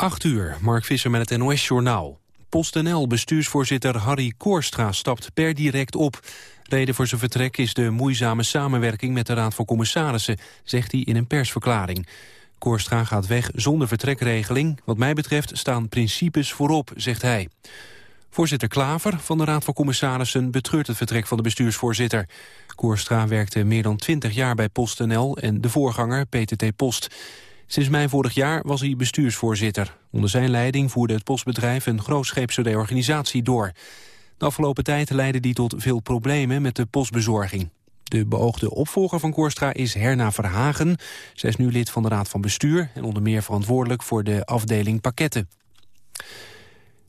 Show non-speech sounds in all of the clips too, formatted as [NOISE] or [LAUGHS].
8 uur, Mark Visser met het NOS-journaal. PostNL-bestuursvoorzitter Harry Koorstra stapt per direct op. Reden voor zijn vertrek is de moeizame samenwerking met de Raad van Commissarissen, zegt hij in een persverklaring. Koorstra gaat weg zonder vertrekregeling. Wat mij betreft staan principes voorop, zegt hij. Voorzitter Klaver van de Raad van Commissarissen betreurt het vertrek van de bestuursvoorzitter. Koorstra werkte meer dan 20 jaar bij PostNL en de voorganger PTT Post. Sinds mei vorig jaar was hij bestuursvoorzitter. Onder zijn leiding voerde het postbedrijf een grootscheepse reorganisatie door. De afgelopen tijd leidde die tot veel problemen met de postbezorging. De beoogde opvolger van Koorstra is Herna Verhagen. Zij is nu lid van de Raad van Bestuur... en onder meer verantwoordelijk voor de afdeling pakketten.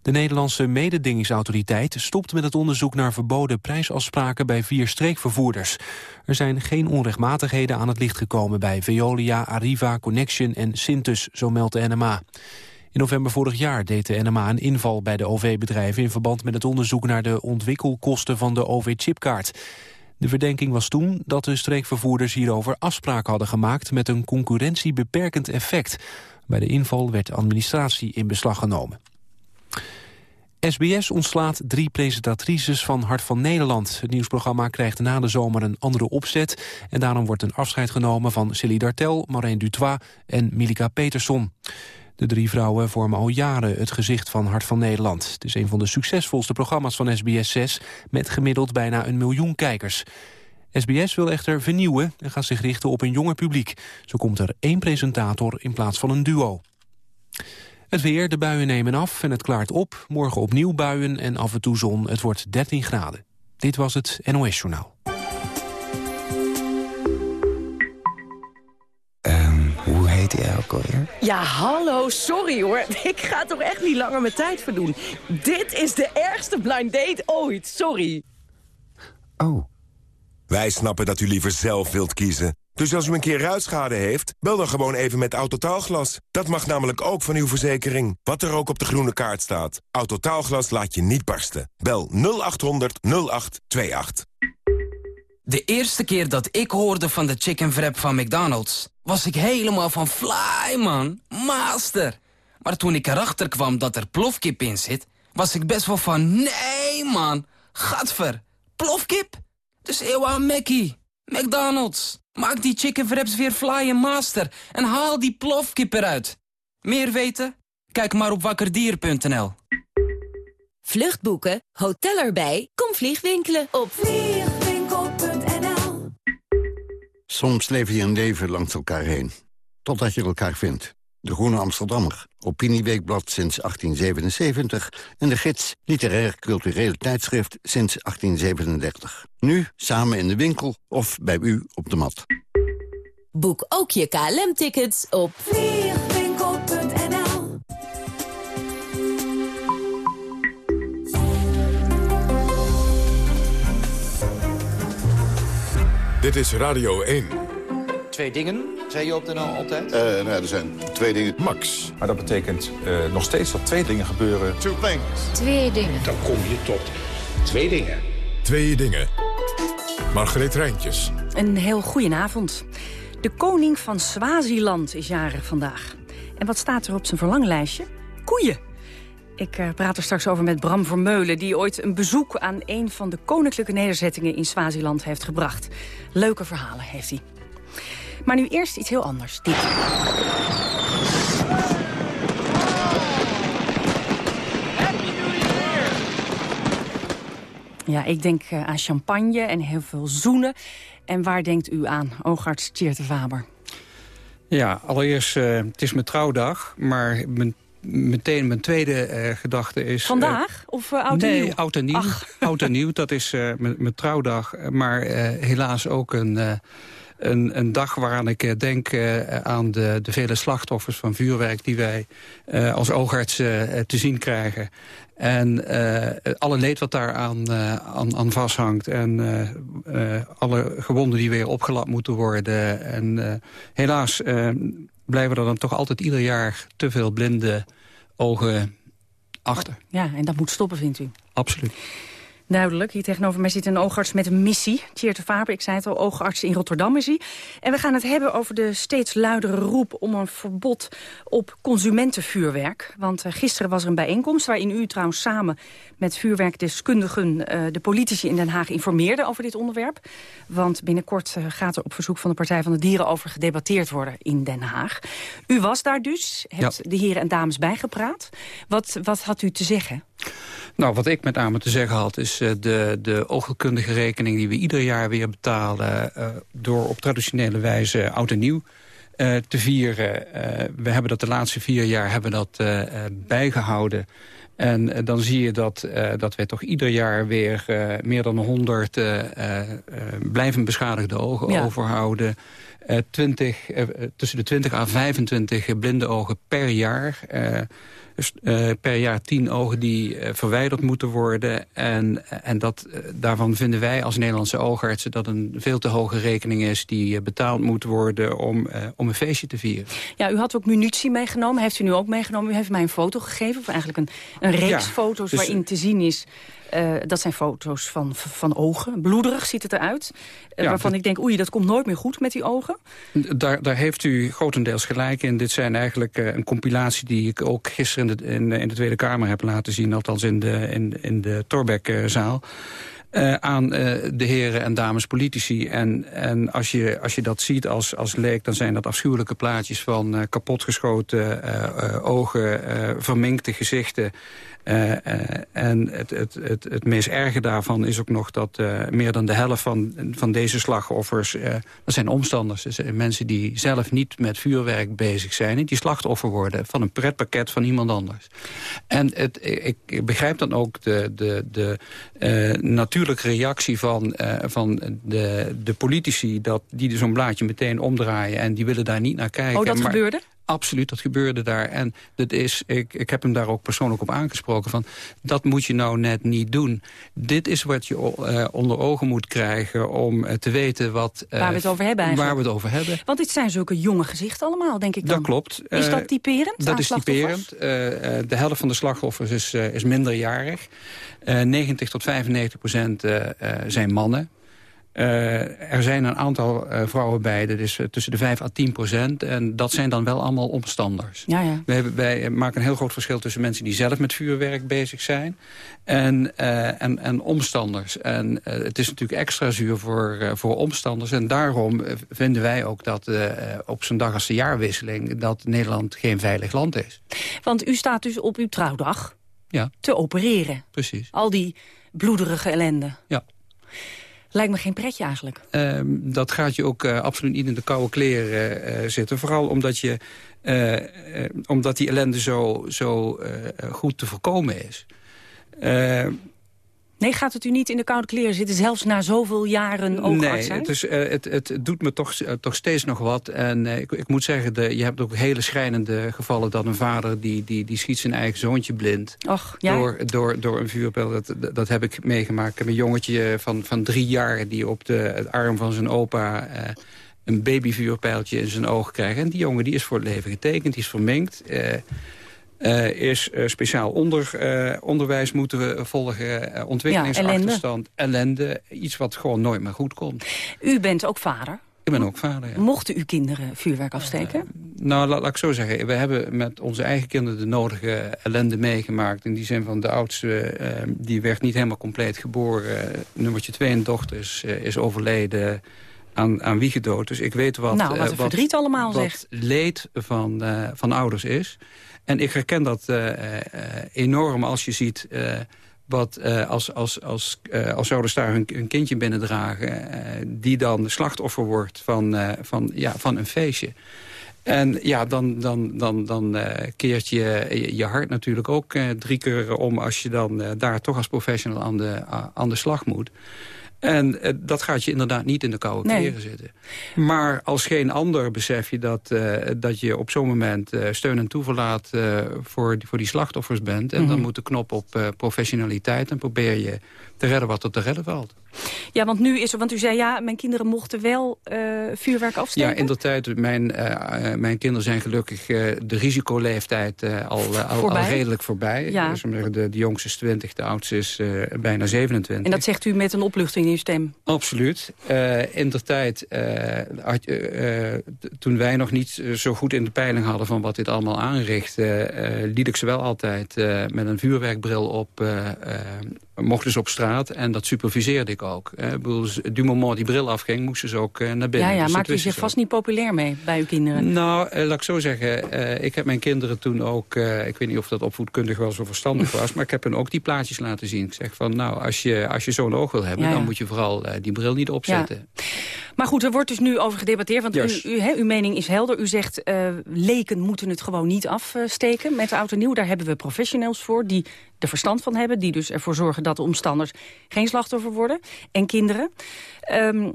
De Nederlandse mededingingsautoriteit stopt met het onderzoek naar verboden prijsafspraken bij vier streekvervoerders. Er zijn geen onrechtmatigheden aan het licht gekomen bij Veolia, Arriva, Connection en Sintus, zo meldt de NMA. In november vorig jaar deed de NMA een inval bij de OV-bedrijven... in verband met het onderzoek naar de ontwikkelkosten van de OV-chipkaart. De verdenking was toen dat de streekvervoerders hierover afspraken hadden gemaakt... met een concurrentiebeperkend effect. Bij de inval werd administratie in beslag genomen. SBS ontslaat drie presentatrices van Hart van Nederland. Het nieuwsprogramma krijgt na de zomer een andere opzet... en daarom wordt een afscheid genomen van Silly Dartel, Maureen Dutois en Milika Peterson. De drie vrouwen vormen al jaren het gezicht van Hart van Nederland. Het is een van de succesvolste programma's van SBS 6... met gemiddeld bijna een miljoen kijkers. SBS wil echter vernieuwen en gaat zich richten op een jonger publiek. Zo komt er één presentator in plaats van een duo. Het weer, de buien nemen af en het klaart op. Morgen opnieuw buien en af en toe zon. Het wordt 13 graden. Dit was het NOS Journaal. Um, hoe heet hij ook alweer? Ja, hallo, sorry hoor. [LAUGHS] Ik ga toch echt niet langer mijn tijd verdoen. Dit is de ergste blind date ooit, sorry. Oh. Wij snappen dat u liever zelf wilt kiezen. Dus als u een keer ruitschade heeft, bel dan gewoon even met Autotaalglas. Dat mag namelijk ook van uw verzekering. Wat er ook op de groene kaart staat. Autotaalglas laat je niet barsten. Bel 0800 0828. De eerste keer dat ik hoorde van de chicken wrap van McDonald's... was ik helemaal van fly, man. Master. Maar toen ik erachter kwam dat er plofkip in zit... was ik best wel van, nee, man. Gadver. Plofkip? Dus eeuw aan Mackie. McDonald's. Maak die chicken wraps weer fly en master. En haal die plofkip eruit. Meer weten? Kijk maar op wakkerdier.nl. Vluchtboeken, hotel erbij, kom vliegwinkelen op vliegwinkel.nl Soms leef je een leven langs elkaar heen. Totdat je elkaar vindt. De Groene Amsterdammer, Opinieweekblad sinds 1877... en de gids Literair Cultureel Tijdschrift sinds 1837. Nu samen in de winkel of bij u op de mat. Boek ook je KLM-tickets op vliegwinkel.nl Dit is Radio 1. Twee dingen, zei je op de NL altijd? Uh, nou, er zijn twee dingen. Max. Maar dat betekent uh, nog steeds dat twee dingen gebeuren. Two things. Twee dingen. Dan kom je tot twee dingen. Twee dingen. Margreet Rijntjes. Een heel goedenavond. De koning van Swaziland is jarig vandaag. En wat staat er op zijn verlanglijstje? Koeien. Ik uh, praat er straks over met Bram Vermeulen... die ooit een bezoek aan een van de koninklijke nederzettingen in Swaziland heeft gebracht. Leuke verhalen heeft hij. Maar nu eerst iets heel anders. Dit. Ja, ik denk uh, aan champagne en heel veel zoenen. En waar denkt u aan, oogarts Tjeerd Faber? Ja, allereerst, uh, het is mijn trouwdag, maar mijn meteen mijn tweede uh, gedachte is... Vandaag? of uh, oud en nieuw? Nee, oud en nieuw. Oud en nieuw, dat is mijn trouwdag. Maar helaas ook een, een, een, dag waaraan ik denk aan de, de, vele slachtoffers van vuurwerk... die wij als oogartsen te zien krijgen. En alle leed wat daar aan, aan, aan vasthangt. En alle gewonden die weer opgelapt moeten worden. En helaas blijven er dan toch altijd ieder jaar te veel blinde ogen achter. Ja, en dat moet stoppen, vindt u? Absoluut. Duidelijk. Hier tegenover mij zit een oogarts met een missie. Tjeerd de Faber, ik zei het al, oogarts in Rotterdam is hij. En we gaan het hebben over de steeds luidere roep... om een verbod op consumentenvuurwerk. Want uh, gisteren was er een bijeenkomst... waarin u trouwens samen met vuurwerkdeskundigen... Uh, de politici in Den Haag informeerde over dit onderwerp. Want binnenkort uh, gaat er op verzoek van de Partij van de Dieren... over gedebatteerd worden in Den Haag. U was daar dus, hebt ja. de heren en dames bijgepraat. Wat, wat had u te zeggen? Nou, wat ik met name te zeggen had, is uh, de, de oogkundige rekening die we ieder jaar weer betalen uh, door op traditionele wijze oud en nieuw uh, te vieren. we hebben dat de laatste vier jaar hebben dat bijgehouden. En dan zie je dat, dat wij toch ieder jaar weer meer dan 100 blijvend beschadigde ogen ja. overhouden. 20, tussen de 20 à 25 blinde ogen per jaar. Uh, per jaar tien ogen die verwijderd moeten worden. En, en dat, daarvan vinden wij als Nederlandse oogartsen... dat een veel te hoge rekening is die betaald moet worden om, om een feestje te vieren. Ja, u had ook munitie meegenomen. Heeft u nu ook meegenomen? U heeft mij een foto gegeven, of eigenlijk een, een reeks ja, foto's dus, waarin te zien is... Uh, dat zijn foto's van, van ogen. Bloederig ziet het eruit. Uh, ja, waarvan ik denk, oei, dat komt nooit meer goed met die ogen. Daar, daar heeft u grotendeels gelijk in. Dit zijn eigenlijk uh, een compilatie die ik ook gisteren in de, in, in de Tweede Kamer heb laten zien. Althans in de, in, in de Torbekzaal. Uh, aan uh, de heren en dames politici. En, en als, je, als je dat ziet als, als leek, dan zijn dat afschuwelijke plaatjes van uh, kapotgeschoten ogen, verminkte gezichten. En het, het, het, het meest erge daarvan is ook nog dat meer dan de helft van, van deze slachtoffers... dat zijn omstanders, dus mensen die zelf niet met vuurwerk bezig zijn... en die slachtoffer worden van een pretpakket van iemand anders. En het, ik, ik begrijp dan ook de, de, de natuurlijke reactie van, van de, de politici... Dat, die zo'n blaadje meteen omdraaien en die willen daar niet naar kijken. Oh, dat maar, gebeurde? Absoluut, dat gebeurde daar. En dat is, ik, ik heb hem daar ook persoonlijk op aangesproken. Van, dat moet je nou net niet doen. Dit is wat je uh, onder ogen moet krijgen om uh, te weten wat... Uh, waar we het over hebben eigenlijk. Waar we het over hebben. Want dit zijn zulke jonge gezichten allemaal, denk ik dan. Dat klopt. Is dat typerend? Dat is typerend. de helft van de slachtoffers is, is minderjarig. 90 tot 95 procent zijn mannen. Uh, er zijn een aantal uh, vrouwen bij, dat is uh, tussen de 5 à 10 procent. En dat zijn dan wel allemaal omstanders. Ja, ja. Wij, hebben, wij, maken een heel groot verschil tussen mensen die zelf met vuurwerk bezig zijn... en, en, en omstanders. En het is natuurlijk extra zuur voor, voor omstanders. En daarom vinden wij ook dat op zo'n dag als de jaarwisseling... dat Nederland geen veilig land is. Want u staat dus op uw trouwdag ja. te opereren. Precies. Al die bloederige ellende. Ja. Lijkt me geen pretje eigenlijk. Uh, dat gaat je ook uh, absoluut niet in de koude kleren uh, zitten. Vooral omdat, je, omdat die ellende zo, zo goed te voorkomen is. Nee, gaat het u niet in de koude kleren zitten, zelfs na zoveel jaren oogarts Nee, het, is, uh, het, het doet me toch, uh, toch steeds nog wat. En uh, ik, ik, moet zeggen, de, je hebt ook hele schrijnende gevallen... dat een vader die, die, die schiet zijn eigen zoontje blind Och, ja? door, door, door een vuurpijl. Dat, dat heb ik meegemaakt. Ik heb een jongetje van, van drie jaar die op de het arm van zijn opa... een babyvuurpijltje in zijn oog krijgt. En die jongen die is voor het leven getekend, die is verminkt... Uh, is uh, speciaal onder, uh, onderwijs moeten we volgen, ontwikkelingsachterstand, ja, ellende. ellende. Iets wat gewoon nooit meer goed komt. U bent ook vader? Ik ben ook vader, ja. Mochten uw kinderen vuurwerk afsteken? nou, laat, laat, ik zo zeggen. We hebben met onze eigen kinderen de nodige ellende meegemaakt. In die zin van de oudste, die werd niet helemaal compleet geboren. Nummertje twee en dochter is, is overleden aan, aan wiegedood. Dus ik weet wat, nou, wat, verdriet allemaal wat zegt. leed van, van ouders is. En ik herken dat uh, uh, enorm als je ziet... Uh, wat als, als, als, als ouders daar hun, hun kindje binnendragen... die dan slachtoffer wordt van, van, ja, van een feestje. En ja, dan, dan, dan, dan keert je, je hart natuurlijk ook drie keer om... als je dan daar toch als professional aan de, aan de slag moet. En uh, dat gaat je inderdaad niet in de koude kleren nee. zitten. Maar als geen ander besef je dat, uh, dat je op zo'n moment uh, steun en toeverlaat voor, die, voor die slachtoffers bent. En mm -hmm. dan moet de knop op professionaliteit en probeer je te redden wat er te redden valt. Ja, want nu is er, want u zei ja, mijn kinderen mochten wel uh, vuurwerk afsteken. Ja, in de tijd, mijn, uh, mijn kinderen zijn gelukkig uh, de risicoleeftijd al, al, al, redelijk voorbij. Ja. Dus de, de jongste is 20, de oudste is bijna 27. En dat zegt u met een opluchting in uw stem? Absoluut. in de tijd, had, toen wij nog niet zo goed in de peiling hadden van wat dit allemaal aanrichtte, liet ik ze wel altijd met een vuurwerkbril op mochten ze op straat en dat superviseerde ik ook. Eh, du moment die bril afging, moesten ze ook uh, naar binnen. Ja, ja dus maakt u zich vast niet populair mee bij uw kinderen? Nou, uh, laat ik zo zeggen, uh, ik heb mijn kinderen toen ook... ik weet niet of dat opvoedkundig wel zo verstandig [LAUGHS] was... maar ik heb hen ook die plaatjes laten zien. Ik zeg van, nou, als je, als je zo'n oog wil hebben... Ja, ja. dan moet je vooral die bril niet opzetten. Ja. Maar goed, er wordt dus nu over gedebatteerd. Want Yes. u, u, uw mening is helder. U zegt, leken moeten het gewoon niet afsteken met oud en nieuw. Daar hebben we professionals voor die er verstand van hebben. Die dus ervoor zorgen dat de omstanders geen slachtoffer worden. En kinderen. Um,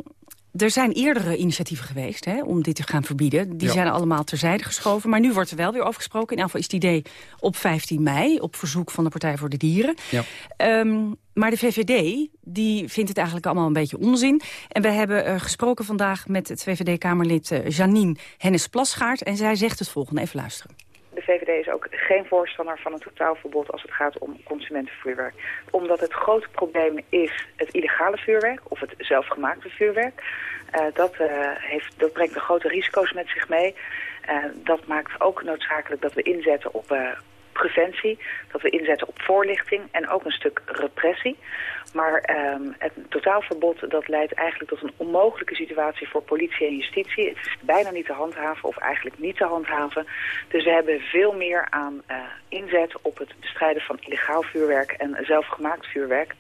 er zijn eerdere initiatieven geweest hè, om dit te gaan verbieden. Die Ja. zijn allemaal terzijde geschoven. Maar nu wordt er wel weer over gesproken. In ieder geval is het idee op 15 mei, op verzoek van de Partij voor de Dieren. Ja. Um, maar de VVD die vindt het eigenlijk allemaal een beetje onzin. En we hebben uh, gesproken vandaag met het VVD-Kamerlid uh, Janine Hennis-Plasgaard. En zij zegt het volgende. Even luisteren. VVD is ook geen voorstander van een totaalverbod als het gaat om consumentenvuurwerk. Omdat het grote probleem is het illegale vuurwerk of het zelfgemaakte vuurwerk. Uh, dat, uh, heeft, dat brengt de grote risico's met zich mee. Uh, dat maakt ook noodzakelijk dat we inzetten op preventie, dat we inzetten op voorlichting en ook een stuk repressie. Maar um, het totaalverbod dat leidt eigenlijk tot een onmogelijke situatie voor politie en justitie. Het is bijna niet te handhaven of eigenlijk niet te handhaven. Dus we hebben veel meer aan uh, inzet op het bestrijden van illegaal vuurwerk en zelfgemaakt vuurwerk.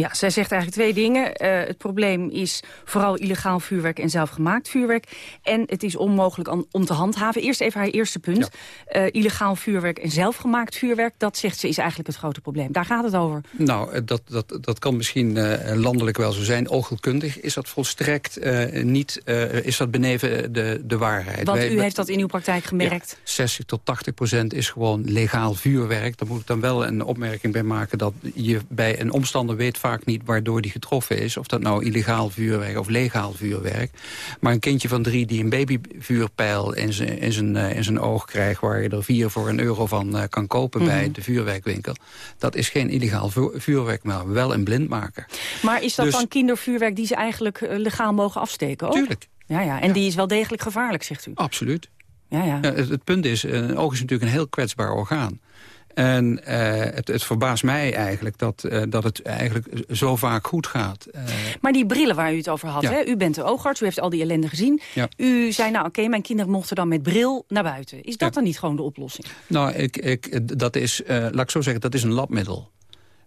Ja, zij zegt eigenlijk twee dingen. Uh, het probleem is vooral illegaal vuurwerk en zelfgemaakt vuurwerk. En het is onmogelijk om, om te handhaven. Eerst even haar eerste punt. Ja. Uh, illegaal vuurwerk en zelfgemaakt vuurwerk, dat zegt ze is eigenlijk het grote probleem. Daar gaat het over. Nou, dat, dat, dat kan misschien uh, landelijk wel zo zijn. Oogheelkundig is dat volstrekt niet, is dat beneven de, de waarheid. Want Wij, u heeft dat in uw praktijk gemerkt. Ja, 60 tot 80 procent is gewoon legaal vuurwerk. Daar moet ik dan wel een opmerking bij maken dat je bij een omstander weet vaak niet waardoor die getroffen is. Of dat nou illegaal vuurwerk of legaal vuurwerk. Maar een kindje van drie die een babyvuurpijl in zijn, in zijn, in zijn oog krijgt... waar je er vier voor een euro van uh, kan kopen mm -hmm. bij de vuurwerkwinkel... dat is geen illegaal vuurwerk, maar wel een blindmaker. Maar is dat dus, dan kindervuurwerk die ze eigenlijk uh, legaal mogen afsteken? Ook? Tuurlijk. Ja, ja. En ja. die is wel degelijk gevaarlijk, zegt u? Absoluut. Ja, ja. Het, het punt is, een oog is natuurlijk een heel kwetsbaar orgaan. En uh, het, het verbaast mij eigenlijk dat, uh, dat het eigenlijk zo vaak goed gaat. Uh, maar die brillen waar u het over had, ja. hè? u bent de oogarts, u heeft al die ellende gezien. Ja. U zei, nou oké, okay, mijn kinderen mochten dan met bril naar buiten. Is dat Ja. dan niet gewoon de oplossing? nou, ik, ik, dat is, laat ik zo zeggen, dat is een labmiddel.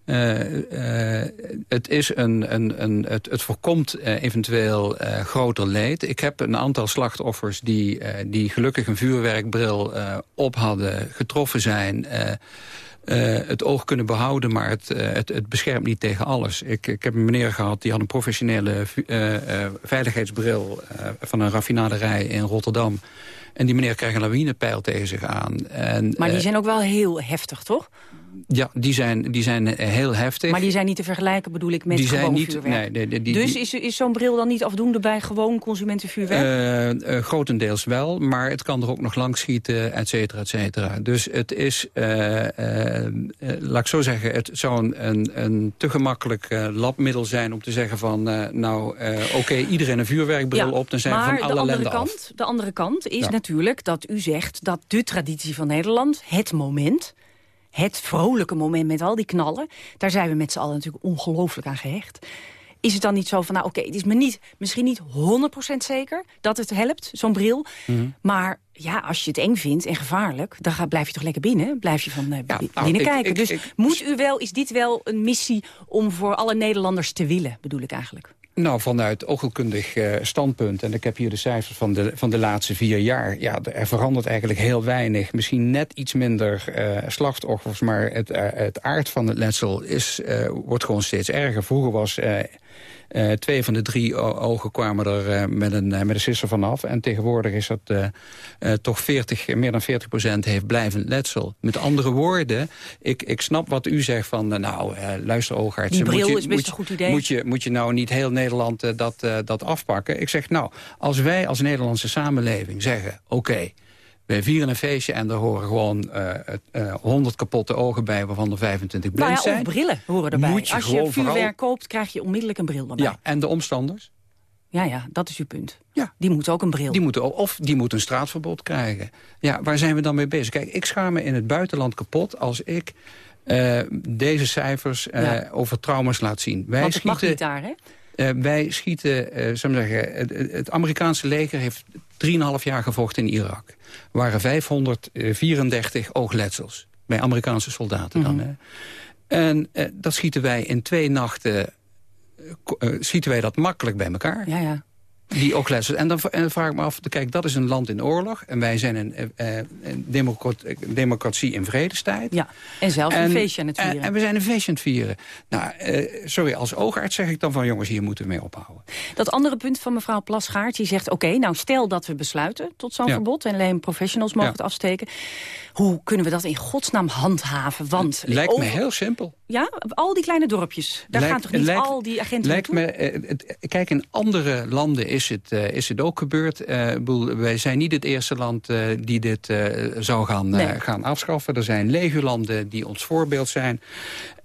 Uh, uh, het, is een, een, een, het, het voorkomt uh, eventueel groter leed. Ik heb een aantal slachtoffers die, die gelukkig een vuurwerkbril op hadden, getroffen zijn... het oog kunnen behouden, maar het, het, het beschermt niet tegen alles. Ik, ik heb een meneer gehad, die had een professionele veiligheidsbril... van een raffinaderij in Rotterdam. En die meneer krijgt een lawinepijl tegen zich aan. En, maar die zijn ook wel heel heftig, toch? Ja, die zijn, die zijn heel heftig. Maar die zijn niet te vergelijken, bedoel ik, met die gewoon zijn niet, vuurwerk. Nee, die, die, die, dus is, is zo'n bril dan niet afdoende bij gewoon consumentenvuurwerk? Uh, uh, grotendeels wel, maar het kan er ook nog langs schieten, et cetera, et cetera. Dus het is, uh, laat ik zo zeggen, het zou een, een, een te gemakkelijk labmiddel zijn om te zeggen van, nou, oké, okay, iedereen een vuurwerkbril ja, op, dan zijn we van alle ellende kant, af. De andere kant is ja. natuurlijk dat u zegt dat de traditie van Nederland, het moment het vrolijke moment met al die knallen... daar zijn we met z'n allen natuurlijk ongelooflijk aan gehecht. Is het dan niet zo van, nou oké, okay, het is me niet, misschien niet 100% zeker dat het helpt, zo'n bril. Mhm. Mm -hmm. Maar ja, als je het eng vindt en gevaarlijk, dan ga, blijf je toch lekker binnen? Blijf je van uh, ja, binnen nou, kijken. Ik, dus ik, moet u wel, is dit wel een missie om voor alle Nederlanders te willen, bedoel ik eigenlijk? Nou, vanuit oogheelkundig uh, standpunt, en ik heb hier de cijfers van de, van de laatste vier jaar... ja, er verandert eigenlijk heel weinig. Misschien net iets minder uh, slachtoffers, maar het, uh, het aard van het letsel is, wordt gewoon steeds erger. Vroeger was Uh, twee van de drie ogen kwamen er uh, met, een, uh, met een sisser vanaf. En tegenwoordig is dat toch 40, meer dan 40 procent heeft blijvend letsel. Met andere woorden, ik, ik snap wat u zegt van... nou, luister oogartsen. Moet je, is best moet, een goed idee. Moet je, moet je nou niet heel Nederland dat, dat afpakken? Ik zeg, nou, als wij als Nederlandse samenleving zeggen... oké, wij vieren een feestje en er horen gewoon uh, 100 kapotte ogen bij... waarvan er 25 blind nou ja, zijn. Brillen horen erbij. Moet je Als je vuurwerk vooral- koopt, krijg je onmiddellijk een bril erbij. Ja, en de omstanders? ja, ja, dat is uw punt. Ja. Die moeten ook een bril. Die moeten, of die moeten een straatverbod krijgen. Ja, waar zijn we dan mee bezig? Kijk, ik schaam me in het buitenland kapot als ik eh, deze cijfers eh, Ja. over trauma's laat zien. Wij Want het mag schieten, niet daar, hè? eh, wij schieten, eh zou ik zeggen, het Amerikaanse leger heeft 3,5 jaar gevochten in Irak. Er waren 534 oogletsels bij Amerikaanse soldaten dan. Mhm. Hè. En eh, dat schieten wij in twee nachten, eh, eh, schieten wij dat makkelijk bij elkaar. Ja, ja. Die oogletsels. En dan, en vraag ik me af, kijk, dat is een land in oorlog. En wij zijn een, eh, eh, een democratie in vredestijd. ja. En zelfs een feestje aan het vieren. En, en we zijn een feestje aan het vieren. Nou, eh, sorry, als oogarts zeg ik dan van... jongens, hier moeten we mee ophouden. Dat andere punt van mevrouw Plasgaard, die zegt... oké, nou stel dat we besluiten tot zo'n Ja. verbod... en alleen professionals mogen Ja. het afsteken. Hoe kunnen we dat in godsnaam handhaven? Want Lijkt me heel simpel. Ja, al die kleine dorpjes. Daar Lijkt- gaan toch niet lijkt- al die agenten Lijkt naartoe? me, eh, het- kijk, in andere landen is het, eh, is het ook gebeurd. Bedoel, wij zijn niet het eerste land eh, die dit zou gaan, Nee. gaan afschaffen. Er zijn legio-landen die ons voorbeeld zijn.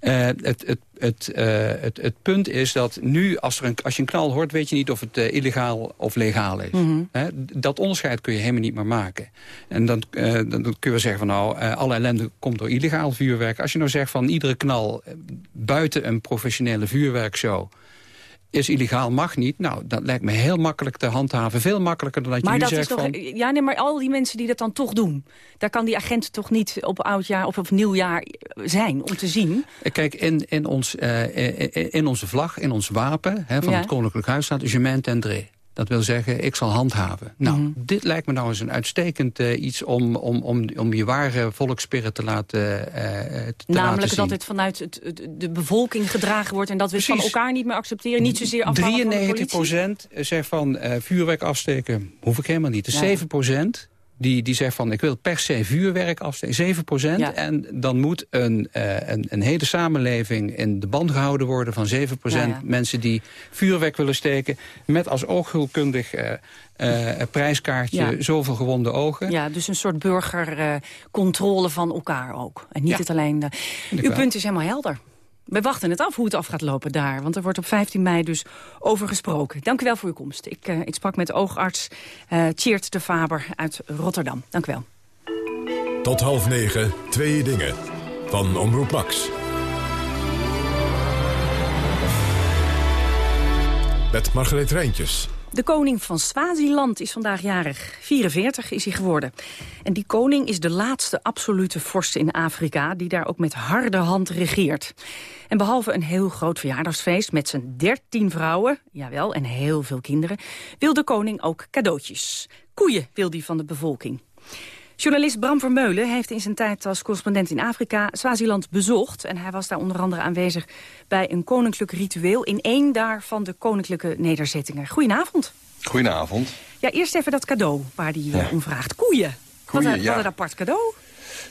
Eh, het, het, het, eh, het, het punt is dat nu, als, er een, als je een knal hoort... weet je niet of het eh, illegaal of legaal is. Mhm. Dat onderscheid kun je helemaal niet meer maken. En dan, dan, dan kun je zeggen van nou, alle ellende komt door illegaal vuurwerk. Als je nou zegt van iedere knal buiten een professionele vuurwerkshow is illegaal, mag niet. Nou, dat lijkt me heel makkelijk te handhaven. Veel makkelijker dan dat je Maar nu dat is zegt toch... van... Ja, nee, maar al die mensen die dat dan toch doen... daar kan die agent toch niet op oudjaar of op nieuwjaar zijn om te zien? Kijk, in, in, ons, eh, in, in onze vlag, in ons wapen hè, van Ja. het Koninklijk Huis staat je main tendre. Dat wil zeggen, ik zal handhaven. Nou, Mhm. dit lijkt me nou eens een uitstekend eh, iets om, om, om, om je ware volksspirit te laten, eh, te laten Namelijk zien. dat het vanuit het, de bevolking gedragen wordt... en dat we het van elkaar niet meer accepteren. Niet zozeer afhangen van de 93 politie. zegt van vuurwerk afsteken, hoef ik helemaal niet. Ja. 7 die, die zegt van ik wil per se vuurwerk afsteken. 7 Ja. En dan moet een, eh, een, een hele samenleving in de band gehouden worden van 7 Ja, ja. mensen die vuurwerk willen steken. Met als ooghulkundig eh, eh, prijskaartje zoveel gewonde ogen. Ja, dus een soort burgercontrole van elkaar ook. En niet het alleen... De... Uw punt is helemaal helder. We wachten het af hoe het af gaat lopen daar. Want er wordt op 15 mei dus over gesproken. Dank u wel voor uw komst. Ik, eh, sprak met oogarts Tjeerd de Faber uit Rotterdam. Dank u wel. Tot half negen, twee dingen. Van Omroep Max. Met Margreet Rijntjes. De koning van Swaziland is vandaag jarig. 44 is hij geworden. En die koning is de laatste absolute vorst in Afrika... die daar ook met harde hand regeert. En behalve een heel groot verjaardagsfeest met zijn 13 vrouwen... jawel, en heel veel kinderen... wil de koning ook cadeautjes. Koeien wil hij van de bevolking. Journalist Bram Vermeulen heeft in zijn tijd als correspondent in Afrika Swaziland bezocht. En hij was daar onder andere aanwezig bij een koninklijk ritueel in één daarvan de koninklijke nederzettingen. Goedenavond. Goedenavond. Ja, eerst even dat cadeau waar hij Ja. om vraagt. Koeien. Koeien, wat, een, ja. wat een apart cadeau.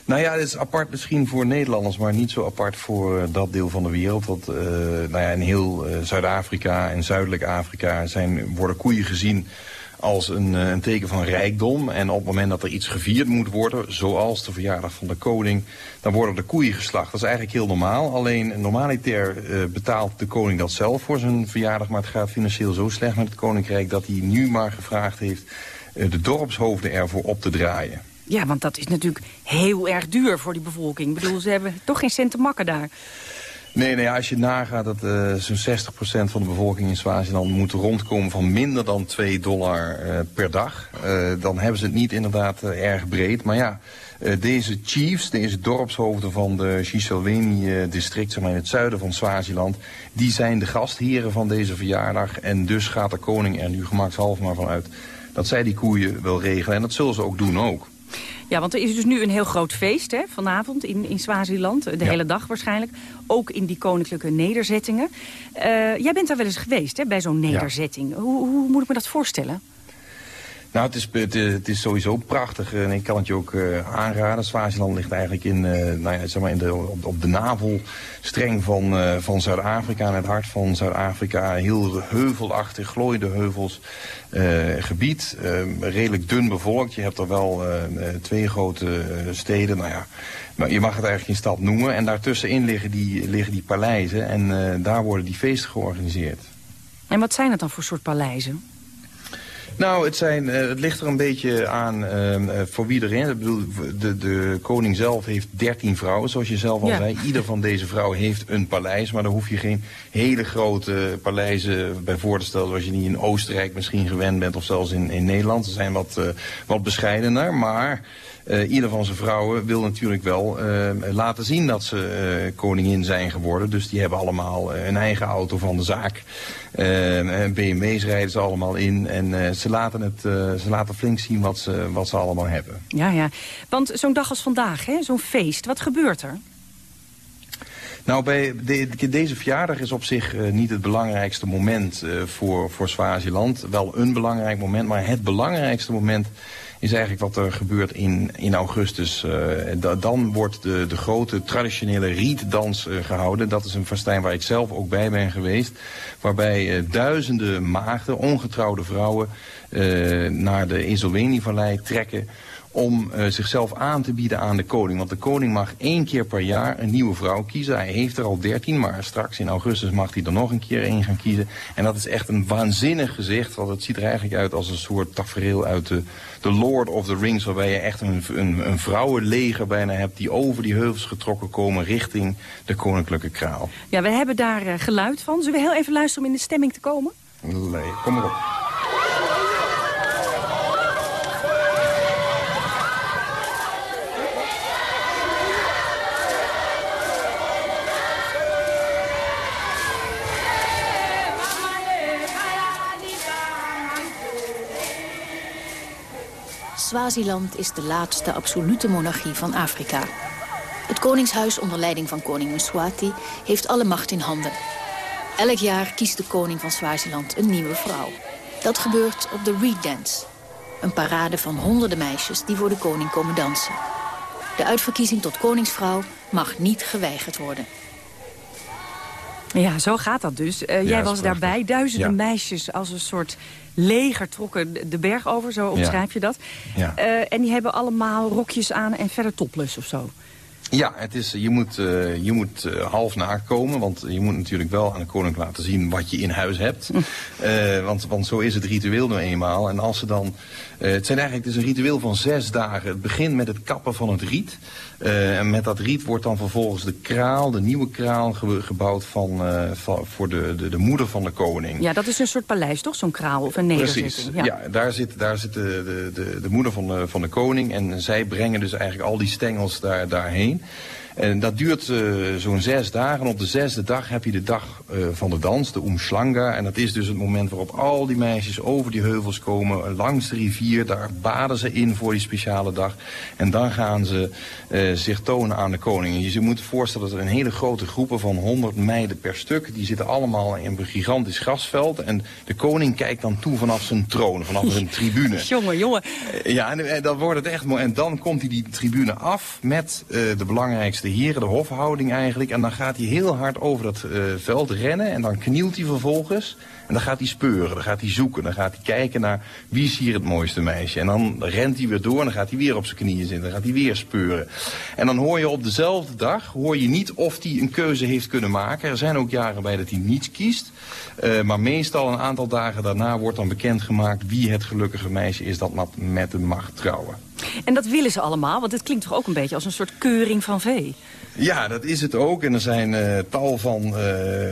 Nou ja, het is apart misschien voor Nederlanders, maar niet zo apart voor eh, dat deel van de wereld. Want eh, nou ja, in heel eh, Zuid-Afrika en Zuidelijk Afrika zijn, worden koeien gezien als een, eh, een teken van rijkdom. En op het moment dat er iets gevierd moet worden, zoals de verjaardag van de koning, dan worden de koeien geslacht. Dat is eigenlijk heel normaal. Alleen normaliter eh, betaalt de koning dat zelf voor zijn verjaardag. Maar het gaat financieel zo slecht met het koninkrijk dat hij nu maar gevraagd heeft eh, de dorpshoofden ervoor op te draaien. Ja, want dat is natuurlijk heel erg duur voor die bevolking. Ik bedoel, ze hebben toch geen cent te makken daar. Nee, nee, als je nagaat dat eh zo'n 60% van de bevolking in Swaziland moet rondkomen van minder dan 2 dollar eh, per dag, eh, dan hebben ze het niet inderdaad erg breed. Maar ja, deze chiefs, deze dorpshoofden van de Shiselweni-district, zeg maar in het zuiden van Swaziland, die zijn de gastheren van deze verjaardag. En dus gaat de koning er nu gemakshalve maar van uit dat zij die koeien wel regelen. En dat zullen ze ook doen ook. Ja, want er is dus nu een heel groot feest hè, vanavond in, in Swaziland. De hele dag waarschijnlijk. Ook in die koninklijke nederzettingen. Uh, jij bent daar wel eens geweest hè, bij zo'n nederzetting. Hoe, hoe moet ik me dat voorstellen? Nou, het is, is sowieso prachtig en ik kan het je ook uh, aanraden. Swaziland ligt eigenlijk in, uh, nou ja, zeg maar in de, op, de navelstreng van, van Zuid-Afrika, in het hart van Zuid-Afrika. Heel heuvelachtig, glooiende heuvels gebied. redelijk dun bevolkt. Je hebt er wel twee grote steden. Nou ja, maar je mag het eigenlijk geen stad noemen. En daartussenin liggen die, liggen die paleizen en daar worden die feesten georganiseerd. En wat zijn het dan voor soort paleizen? Nou, het, zijn, uh, het ligt er een beetje aan uh, voor wie erin. Ik bedoel, de, de koning zelf heeft 13 vrouwen, zoals je zelf al ja. zei. Ieder van deze vrouwen heeft een paleis, maar daar hoef je geen hele grote paleizen bij voor te stellen... zoals je niet in Oostenrijk misschien gewend bent of zelfs in, in Nederland. Ze zijn wat, uh, wat bescheidener, maar... Uh, ieder van zijn vrouwen wil natuurlijk wel uh, laten zien dat ze uh, koningin zijn geworden. Dus die hebben allemaal een eigen auto van de zaak. BMW's rijden ze allemaal in. En ze, laten het, ze laten flink zien wat ze, wat ze allemaal hebben. Ja, ja. Want zo'n dag als vandaag, zo'n feest, wat gebeurt er? Nou, bij de, deze verjaardag is op zich uh, niet het belangrijkste moment uh, voor, voor Swaziland. Wel een belangrijk moment, maar het belangrijkste moment is eigenlijk wat er gebeurt in, in augustus. Da, dan wordt de, de grote traditionele rietdans uh, gehouden. Dat is een festijn waar ik zelf ook bij ben geweest. Waarbij duizenden maagden, ongetrouwde vrouwen, naar de Ezelweni-vallei trekken om uh, zichzelf aan te bieden aan de koning. Want de koning mag één keer per jaar een nieuwe vrouw kiezen. Hij heeft er al dertien, maar straks in augustus mag hij er nog een keer één gaan kiezen. En dat is echt een waanzinnig gezicht, want het ziet er eigenlijk uit als een soort tafereel uit de, de Lord of the Rings... waarbij je echt een, een, een vrouwenleger bijna hebt die over die heuvels getrokken komen richting de koninklijke kraal. Ja, we hebben daar uh, geluid van. Zullen we heel even luisteren om in de stemming te komen? Nee, kom maar op. Swaziland is de laatste absolute monarchie van Afrika. Het koningshuis onder leiding van koning Mswati heeft alle macht in handen. Elk jaar kiest de koning van Swaziland een nieuwe vrouw. Dat gebeurt op de Reed Dance. Een parade van honderden meisjes die voor de koning komen dansen. De uitverkiezing tot koningsvrouw mag niet geweigerd worden. Ja, zo gaat dat dus. Uh, ja, jij was daarbij. Duizenden ja. meisjes als een soort leger trokken de berg over, zo omschrijf je dat. Ja. Uh, en die hebben allemaal rokjes aan en verder topless of zo. Ja, het is, je moet, uh, je moet uh, half naakt komen, want je moet natuurlijk wel aan de koning laten zien wat je in huis hebt. Uh, want, want zo is het ritueel nou eenmaal. En als ze dan, het zijn eigenlijk het is een ritueel van zes dagen. Het begint met het kappen van het riet. En met dat riet wordt dan vervolgens de kraal, de nieuwe kraal ge gebouwd van, van, voor de, de, de, moeder van de koning. Ja, dat is een soort paleis toch, zo'n kraal of een nederzetting? Precies, ja, ja daar zit, daar zit de, de, de, de moeder van de, van de koning en zij brengen dus eigenlijk al die stengels daar, daarheen. En dat duurt uh, zo'n zes dagen. Op de zesde dag heb je de dag uh, van de dans, de Umslanga. En dat is dus het moment waarop al die meisjes over die heuvels komen, langs de rivier. Daar baden ze in voor die speciale dag. En dan gaan ze uh, zich tonen aan de koning. Je moet je voorstellen dat er een hele grote groepen van 100 meiden per stuk, die zitten allemaal in een gigantisch grasveld. En de koning kijkt dan toe vanaf zijn troon, vanaf zijn [LAUGHS] tribune. jongen, jongen. ja, en, en, dan wordt het echt mooi. En dan komt hij die tribune af met de belangrijkste de heren, de hofhouding eigenlijk. En dan gaat hij heel hard over dat uh, veld rennen en dan knielt hij vervolgens. En dan gaat hij speuren, dan gaat hij zoeken, dan gaat hij kijken naar wie is hier het mooiste meisje. En dan rent hij weer door en dan gaat hij weer op zijn knieën zitten, dan gaat hij weer speuren. En dan hoor je op dezelfde dag, hoor je niet of hij een keuze heeft kunnen maken. Er zijn ook jaren bij dat hij niets kiest. Uh, maar meestal een aantal dagen daarna wordt dan bekendgemaakt wie het gelukkige meisje is dat met hem mag trouwen. En dat willen ze allemaal, want het klinkt toch ook een beetje als een soort keuring van vee? Ja, dat is het ook. En er zijn uh, tal van uh,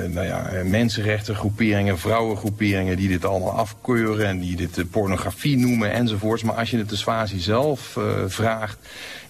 nou ja, mensenrechtengroeperingen, vrouwengroeperingen die dit allemaal afkeuren en die dit pornografie noemen enzovoorts. Maar als je het de Swazi zelf vraagt,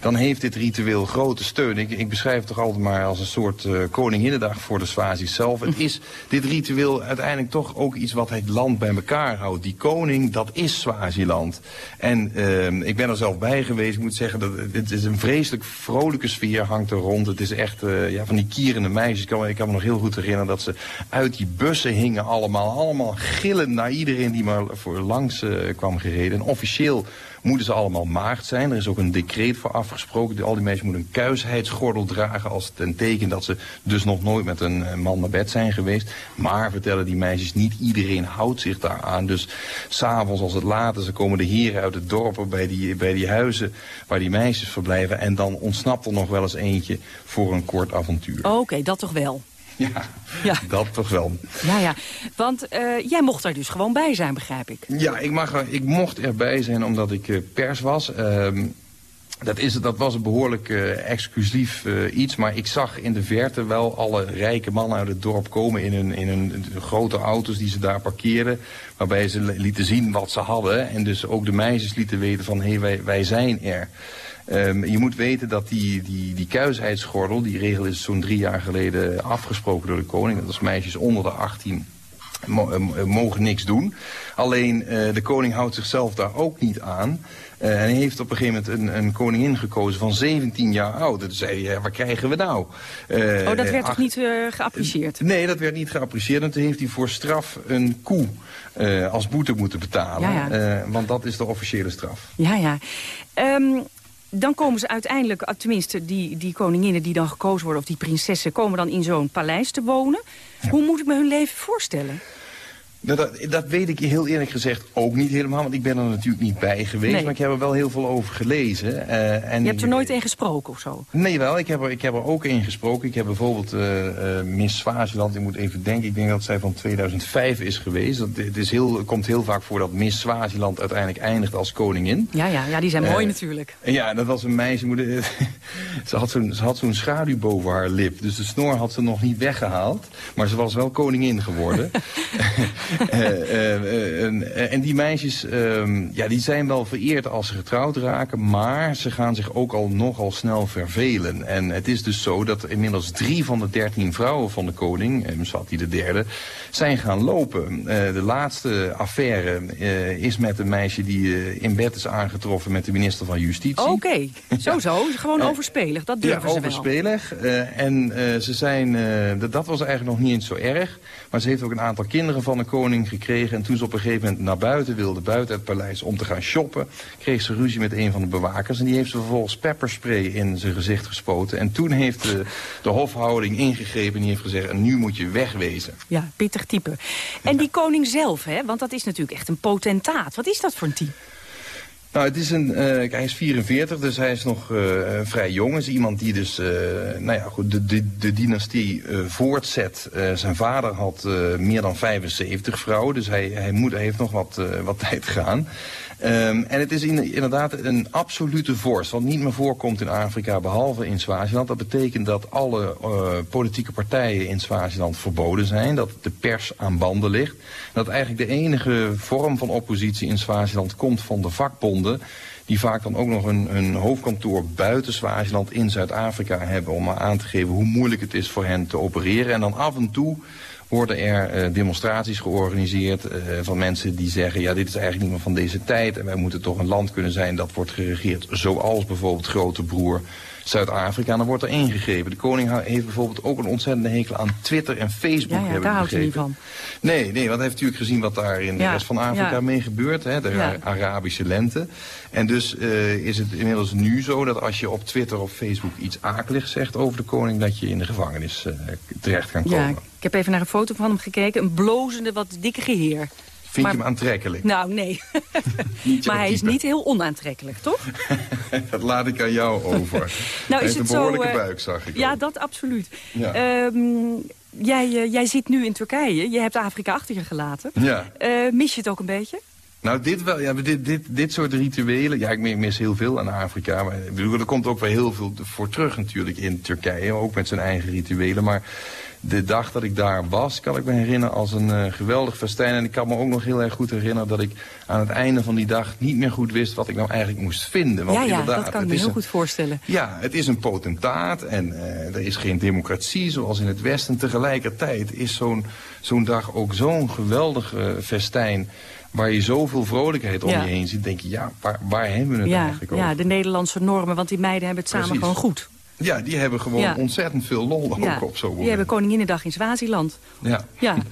dan heeft dit ritueel grote steun. Ik, beschrijf het toch altijd maar als een soort uh, Koninginnedag voor de Swazis zelf. Het is dit ritueel uiteindelijk toch ook iets wat het land bij elkaar houdt. Die koning, dat is Swaziland. En uh, ik ben er zelf bij geweest. Ik moet zeggen, dat, het is een vreselijk vrolijke sfeer hangt er rond. Het is echt uh, ja, van die kierende meisjes. Ik kan, ik me nog heel goed herinneren dat ze uit die bussen hingen allemaal. Allemaal gillend naar iedereen die maar voor langs uh, kwam gereden. En officieel moeten ze allemaal maagd zijn. Er is ook een decreet voor afgesproken. Al die meisjes moeten een kuisheidsgordel dragen als ten teken dat ze dus nog nooit met een man naar bed zijn geweest. Maar vertellen die meisjes, niet iedereen houdt zich daar aan. Dus s'avonds als het laat is, dan komen de heren uit het dorpen bij die, bij die huizen waar die meisjes verblijven. En dan ontsnapt er nog wel eens eentje voor een kort avontuur. Oké, dat toch wel. Ja, ja, [LAUGHS] dat toch wel. Ja, ja. Want uh, jij mocht er dus gewoon bij zijn, begrijp ik. Ja, ik, mag, ik mocht erbij zijn omdat ik uh, pers was. Uh, dat, is, dat was een behoorlijk uh, exclusief uh, iets, maar ik zag in de verte wel alle rijke mannen uit het dorp komen in hun, in grote auto's die ze daar parkeerden. Waarbij ze lieten zien wat ze hadden en dus ook de meisjes lieten weten van hé, hey, wij, wij zijn er. Um, je moet weten dat die, die, die kuisheidsgordel, die regel is zo'n drie jaar geleden afgesproken door de koning. Dat als meisjes onder de 18 mogen niks doen. Alleen de koning houdt zichzelf daar ook niet aan. En hij heeft op een gegeven moment een, een koningin gekozen van 17 jaar oud. Toen zei hij, waar krijgen we nou? Uh, oh, dat werd toch niet geapprecieerd? Nee, dat werd niet geapprecieerd. En toen heeft hij voor straf een koe als boete moeten betalen. Ja, ja. want dat is de officiële straf. Ja, ja. Um, dan komen ze uiteindelijk, tenminste die, die koninginnen die dan gekozen worden... of die prinsessen, komen dan in zo'n paleis te wonen. Hoe moet ik me hun leven voorstellen? Nou, dat, dat, weet ik heel eerlijk gezegd ook niet helemaal, want ik ben er natuurlijk niet bij geweest. Nee. Maar ik heb er wel heel veel over gelezen. Uh, en je hebt er nooit in gesproken of zo? Nee, wel. Ik heb er, ik heb er ook in gesproken. Ik heb bijvoorbeeld uh, uh, Miss Swaziland, ik moet even denken, ik denk dat zij van 2005 is geweest. Dat, het is heel, komt heel vaak voor dat Miss Swaziland uiteindelijk eindigt als koningin. Ja, ja, ja die zijn mooi natuurlijk. Ja, dat was een meisje, [LAUGHS] ze had zo'n zo'n schaduw boven haar lip. Dus de snor had ze nog niet weggehaald. Maar ze was wel koningin geworden. [LAUGHS] [LAUGHS] uh, uh, en die meisjes, ehm, ja, die zijn wel vereerd als ze getrouwd raken, maar ze gaan zich ook al nogal snel vervelen. En het is dus zo dat inmiddels drie van de dertien vrouwen van de koning, Mswati de derde, zijn gaan lopen. de laatste affaire is met een meisje die in bed is aangetroffen met de minister van Justitie. Oké, okay. zo zo, [LAUGHS] gewoon overspelig, dat durven ja, ze wel. overspelig. en ze zijn, dat was eigenlijk nog niet eens zo erg, maar ze heeft ook een aantal kinderen van de koning koning gekregen. En toen ze op een gegeven moment naar buiten wilde, buiten het paleis, om te gaan shoppen, kreeg ze ruzie met een van de bewakers. En die heeft ze vervolgens pepperspray in zijn gezicht gespoten. En toen heeft de, de hofhouding ingegrepen en die heeft gezegd, en nu moet je wegwezen. Ja, pittig type. En die koning zelf, hè, want dat is natuurlijk echt een potentaat. Wat is dat voor een type? Nou, het is een, uh, hij is 44, dus hij is nog uh, vrij jong. is iemand die dus, nou ja, goed, de, de, de dynastie voortzet. zijn vader had meer dan 75 vrouwen, dus hij, hij, moet, hij heeft nog wat, wat [LAUGHS] tijd gaan. Um, en het is in, inderdaad een absolute vorst, wat niet meer voorkomt in Afrika, behalve in Swaziland. Dat betekent dat alle uh, politieke partijen in Swaziland verboden zijn, dat de pers aan banden ligt. Dat eigenlijk de enige vorm van oppositie in Swaziland komt van de vakbonden die vaak dan ook nog een, hoofdkantoor buiten Swaziland in Zuid-Afrika hebben... om aan te geven hoe moeilijk het is voor hen te opereren. En dan af en toe worden er uh, demonstraties georganiseerd uh, van mensen die zeggen... ja, dit is eigenlijk niet meer van deze tijd en wij moeten toch een land kunnen zijn dat wordt geregeerd... zoals bijvoorbeeld grote broer Zuid-Afrika. En dan wordt er ingegrepen. De koning heeft bijvoorbeeld ook een ontzettende hekel aan Twitter en Facebook. Ja, ja daar houdt hij niet van. Nee, nee, want hij heeft natuurlijk gezien wat daar in de rest van Afrika ja. mee gebeurt. Hè, de Arabische lente. En dus uh, is het inmiddels nu zo dat als je op Twitter of Facebook iets akeligs zegt over de koning... dat je in de gevangenis uh, terecht kan komen. Ja, ik heb even naar een foto van hem gekeken. Een blozende, wat dikkere heer. Vind maar, je hem aantrekkelijk? Nou, nee. [LAUGHS] maar hij is niet heel onaantrekkelijk, toch? [LAUGHS] dat laat ik aan jou over. [LAUGHS] nou, hij is het een behoorlijke zo, uh, buik, zag ik. Ja, ook. dat absoluut. Ja. Um, jij, uh, jij zit nu in Turkije. Je hebt Afrika achter je gelaten. Ja. Uh, mis je het ook een beetje? Nou, dit wel. Ja, dit, dit, dit soort rituelen. Ja, ik mis heel veel aan Afrika. Maar ik bedoel, er komt ook wel heel veel voor terug natuurlijk in Turkije. Ook met zijn eigen rituelen. Maar de dag dat ik daar was, kan ik me herinneren als een uh, geweldig festijn. En ik kan me ook nog heel erg goed herinneren dat ik aan het einde van die dag niet meer goed wist wat ik nou eigenlijk moest vinden. Want ja, ja, dat kan ik me heel een, goed voorstellen. Ja, het is een potentaat en uh, er is geen democratie zoals in het Westen. Tegelijkertijd is zo'n zo'n dag ook zo'n geweldig uh, festijn waar je zoveel vrolijkheid om Ja. je heen ziet, denk je, ja, waar, waar hebben we het Ja, eigenlijk over? ja, de Nederlandse normen, want die meiden hebben het samen Precies. gewoon goed. Ja, die hebben gewoon Ja. ontzettend veel lol Ja, ook op zo'n die moment. hebben Koninginnedag in Swaziland. Ja. Ja. [LAUGHS]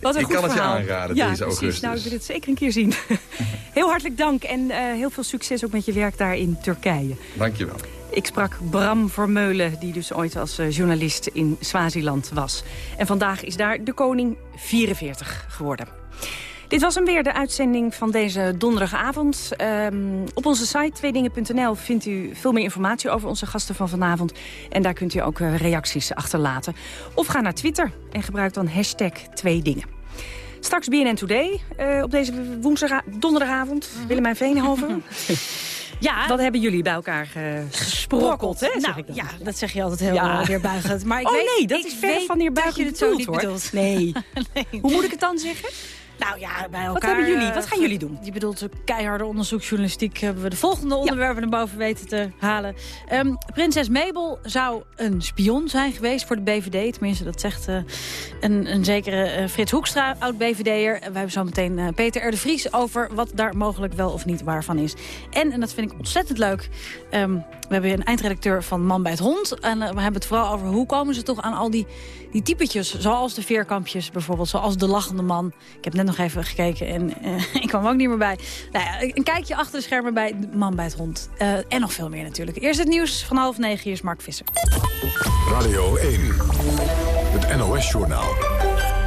Wat een Ik goed kan het je aanraden ja, deze precies. augustus. Nou, ik wil het zeker een keer zien. [LAUGHS] heel hartelijk dank en eh, heel veel succes ook met je werk daar in Turkije. Dankjewel. Ik sprak Bram Vermeulen, die dus ooit als eh, journalist in Swaziland was. En vandaag is daar de koning 44 geworden. Dit was hem weer, de uitzending van deze donderdagavond. Ehm, op onze site tweedingen.nl vindt u veel meer informatie over onze gasten van vanavond. En daar kunt u ook eh, reacties achterlaten. Of ga naar Twitter en gebruik dan hashtag tweedingen. Straks BNN Today eh, op deze woensdag, donderdagavond. Willemijn Veenhoven. [LAUGHS] Ja. Wat hebben jullie bij elkaar eh, gesprokkeld, hè? zeg Nou, ik dan. ja, dat zeg je altijd heel Ja. eh, neerbuigend. Maar ik oh weet, nee, dat is weet van dat neerbuigend je het zo niet bedoelt. [LAUGHS] Nee. Hoe moet ik het dan zeggen? Nou ja, bij elkaar... Wat hebben jullie? eh, Wat gaan jullie doen? Je bedoelt de keiharde onderzoeksjournalistiek. Hebben we de volgende onderwerpen naar boven weten te halen. Ehm, prinses Mabel zou een spion zijn geweest voor de BVD. Tenminste, dat zegt eh, een, een zekere eh, Frits Hoekstra, oud-BVD'er. We hebben zo meteen eh, Peter R. de Vries over wat daar mogelijk wel of niet waar van is. En, en dat vind ik ontzettend leuk... ehm, we hebben een eindredacteur van Man bij het Hond. En we hebben het vooral over hoe komen ze toch aan al die, die typetjes. Zoals de veerkampjes bijvoorbeeld. Zoals de lachende man. Ik heb net nog even gekeken en eh, [LAUGHS] ik kwam ook niet meer bij. Nou een kijkje achter de schermen bij Man bij het Hond. Eh, en nog veel meer natuurlijk. Eerst het nieuws van half negen. Hier is Mark Visser. Radio 1. Het NOS-journaal.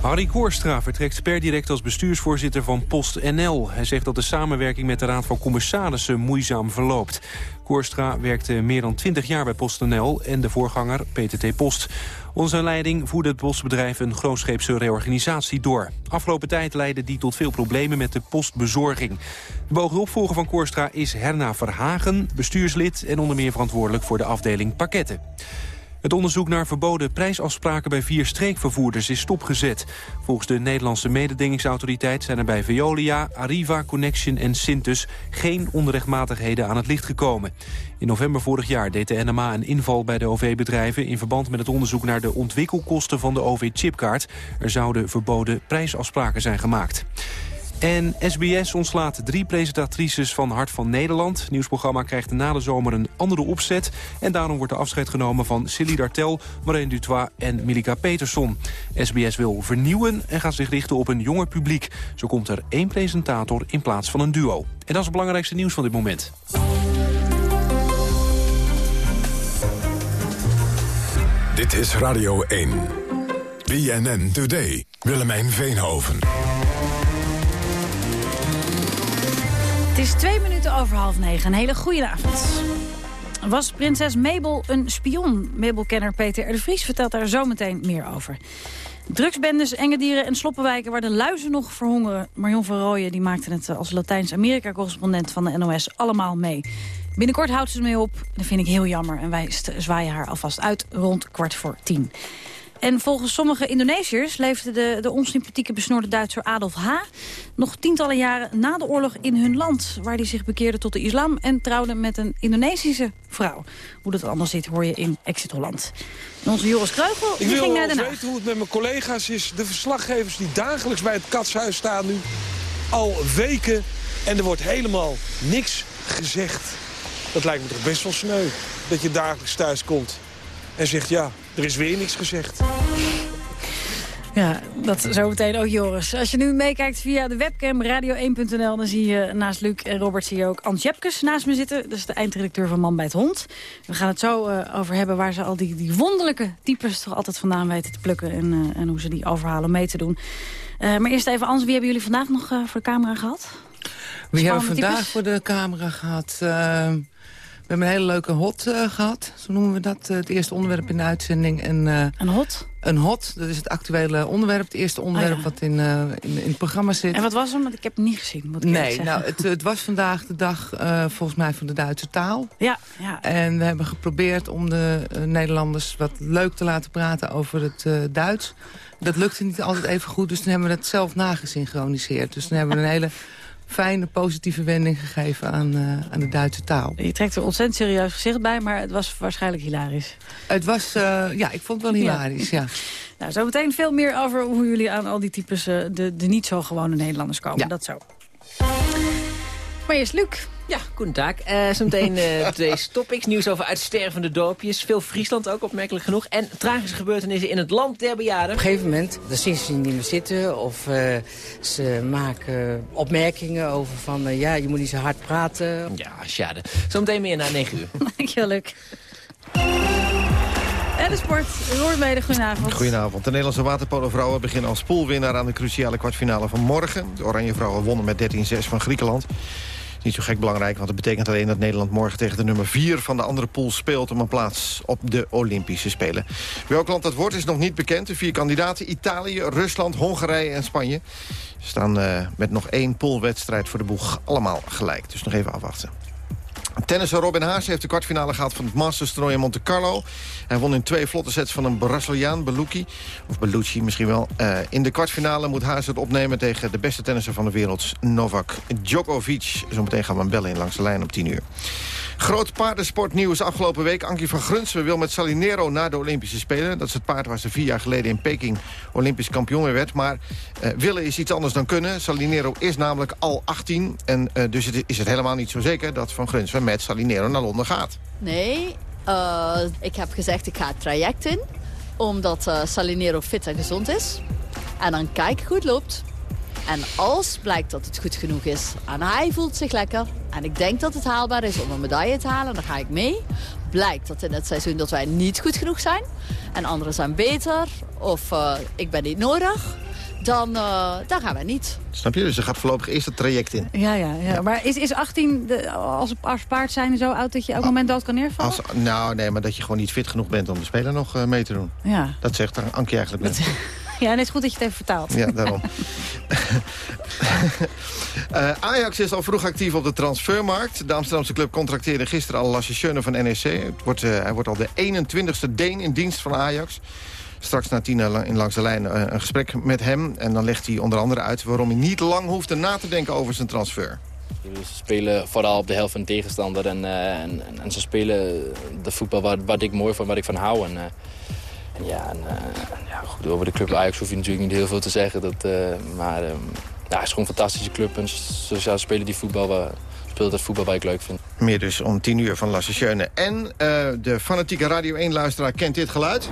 Harry Koorstra vertrekt per direct als bestuursvoorzitter van PostNL. Hij zegt dat de samenwerking met de Raad van Commissarissen moeizaam verloopt. Koorstra werkte meer dan 20 jaar bij PostNL en de voorganger PTT Post. Zijn leiding voerde het postbedrijf een grootscheepse reorganisatie door. Afgelopen tijd leidde die tot veel problemen met de postbezorging. De beoogde opvolger van Koorstra is Herna Verhagen, bestuurslid... en onder meer verantwoordelijk voor de afdeling pakketten. Het onderzoek naar verboden prijsafspraken bij vier streekvervoerders is stopgezet. Volgens de Nederlandse mededingingsautoriteit zijn er bij Veolia, Arriva, Connection en Sintus geen onrechtmatigheden aan het licht gekomen. In november vorig jaar deed de NMA een inval bij de OV-bedrijven in verband met het onderzoek naar de ontwikkelkosten van de OV-chipkaart. Er zouden verboden prijsafspraken zijn gemaakt. En SBS ontslaat drie presentatrices van Hart van Nederland. Het nieuwsprogramma krijgt na de zomer een andere opzet. En daarom wordt er afscheid genomen van Silly Dartel, Marijn Dutois en Milika Peterson. SBS wil vernieuwen en gaat zich richten op een jonger publiek. Zo komt er één presentator in plaats van een duo. En dat is het belangrijkste nieuws van dit moment. Dit is Radio 1. BNN Today. Willemijn Veenhoven. Is twee minuten over half negen. Een hele goede avond. Was prinses Mabel een spion? Mabel-kenner Peter R. vertelt daar zo meteen meer over. Drugsbendes, enge dieren en sloppenwijken waar de luizen nog verhongeren. Marion van Rooyen die maakte het als Latijns-Amerika-correspondent van de NOS allemaal mee. Binnenkort houdt ze ermee op. Dat vind ik heel jammer. En wij zwaaien haar alvast uit rond kwart voor tien. En volgens sommige Indonesiërs leefde de, de onsympathieke besnoorde Duitser Adolf H. nog tientallen jaren na de oorlog in hun land... waar hij zich bekeerde tot de islam en trouwde met een Indonesische vrouw. Hoe dat anders zit hoor je in Exit Holland. En onze Joris Kreugel Ik die wil ging naar eens Den Haag. weten hoe het met mijn collega's is. De verslaggevers die dagelijks bij het katshuis staan nu. Al weken. En er wordt helemaal niks gezegd. Dat lijkt me toch best wel sneu. Dat je dagelijks thuis komt. En zegt ja, er is weer niks gezegd. Ja, dat zometeen ook Joris. Als je nu meekijkt via de webcam radio1.nl... dan zie je naast Luc en Robert zie je ook Ans Jepkes naast me zitten. Dat is de eindredacteur van Man bij het Hond. We gaan het zo eh, over hebben waar ze al die, die wonderlijke types... toch altijd vandaan weten te plukken en, eh, en hoe ze die overhalen om mee te doen. Eh, maar eerst even, Ans, wie hebben jullie vandaag nog eh, voor de camera gehad? We hebben vandaag types? voor de camera gehad... we hebben een hele leuke hot eh, gehad, zo noemen we dat. eh, het eerste onderwerp in de uitzending. En, eh, een hot? Een hot, dat is het actuele onderwerp. Het eerste onderwerp ja. wat in, in, in het programma zit. En wat was hem? Want ik heb het niet gezien, moet ik Nee, nou, het, het was vandaag de dag volgens mij van de Duitse taal. Ja, ja. En we hebben geprobeerd om de Nederlanders wat leuk te laten praten over het Duits. Dat lukte niet altijd even goed, dus toen hebben we dat zelf nagesynchroniseerd. Dus toen hebben we een hele fijne, positieve wending gegeven aan, eh, aan de Duitse taal. Je trekt er ontzettend serieus gezicht bij, maar het was waarschijnlijk hilarisch. Het was, eh, ja, ik vond het wel hilarisch, ja. [LAUGHS] Nou, zometeen veel meer over hoe jullie aan al die types... eh, de, de niet zo gewone Nederlanders komen. Dat zo. Maar eerst Luc. Ja, goedendag. Uh, zometeen uh, today's [LAUGHS] topics. Nieuws over uitstervende dorpjes. Veel Friesland ook, opmerkelijk genoeg. En tragische gebeurtenissen in het land der bejaarden. Op een gegeven moment, dan zien ze niet meer zitten. Of uh, ze maken opmerkingen over van... ja, je moet niet zo hard praten. Ja, schade. Zometeen meer na 9 uur. [LAUGHS] Dankjewel, Luc. En de sport. Goedenavond. Goedenavond. De Nederlandse waterpolovrouwen beginnen als poolwinnaar aan de cruciale kwartfinale van morgen. De Oranje Vrouwen wonnen met 13-6 van Griekenland. Niet zo gek belangrijk, want het betekent alleen dat Nederland morgen tegen de nummer 4 van de andere pool speelt om een plaats op de Olympische Spelen. Welk land dat wordt is nog niet bekend. De vier kandidaten, Italië, Rusland, Hongarije en Spanje, staan uh, met nog één poolwedstrijd voor de boeg allemaal gelijk. Dus nog even afwachten. Tennisser Robin Haas heeft de kwartfinale gehad van het Masters toernooi in Monte Carlo. Hij won in twee vlotte sets van een Braziliaan, Belucci. Of Belucci misschien wel. Uh, in de kwartfinale moet Haas het opnemen tegen de beste tennisser van de wereld, Novak Djokovic. Zometeen gaan we hem bellen in langs de lijn op 10 uur. Groot paardensportnieuws afgelopen week. Ankie van Grunsven wil met Salinero naar de Olympische Spelen. Dat is het paard waar ze vier jaar geleden in Peking Olympisch kampioen werd. Maar uh, willen is iets anders dan kunnen. Salinero is namelijk al 18. En uh, dus het is het helemaal niet zo zeker dat van Grunsven met Salinero naar Londen gaat. Nee, uh, ik heb gezegd ik ga het traject in. Omdat Salinero fit en gezond is. En dan kijk goed loopt. En als blijkt dat het goed genoeg is en hij voelt zich lekker... en ik denk dat het haalbaar is om een medaille te halen, dan ga ik mee. Blijkt dat in het seizoen dat wij niet goed genoeg zijn... en anderen zijn beter of uh, ik ben niet nodig... Dan, uh, dan gaan wij niet. Snap je? Dus er gaat voorlopig eerst het traject in. Ja, ja, ja. maar is, is 18 de, als, als paard zijn zo oud dat je elk moment dood kan neervallen? Als, nou, nee, maar dat je gewoon niet fit genoeg bent om de speler nog uh, mee te doen. Ja. Dat zegt Ankie eigenlijk net. [LAUGHS] [LAUGHS] Ja, en het is goed dat je het even vertaalt. Ja, daarom. uh, [LAUGHS] Ajax is al vroeg actief op de transfermarkt. De Amsterdamse club contracteerde gisteren al Lasse Schöne van NEC. Het wordt, uh, hij wordt al de 21ste Deen in dienst van Ajax. Straks na tien in langs de lijn uh, een gesprek met hem. En dan legt hij onder andere uit waarom hij niet lang hoeft na te denken over zijn transfer. Ze spelen vooral op de helft van de tegenstander. En, uh, en, en, ze spelen de voetbal wat, wat ik mooi vind, wat ik van hou. En, uh, ja, en, uh, ja goed, over de club Ajax hoef je natuurlijk niet heel veel te zeggen. Dat, uh, maar um, ja, het is gewoon een fantastische club. En ja, spelen die voetbal, waar, speelt het voetbal waar ik leuk vind. Meer dus om 10 uur van Lasse Schöne. En de fanatieke Radio 1-luisteraar kent dit geluid.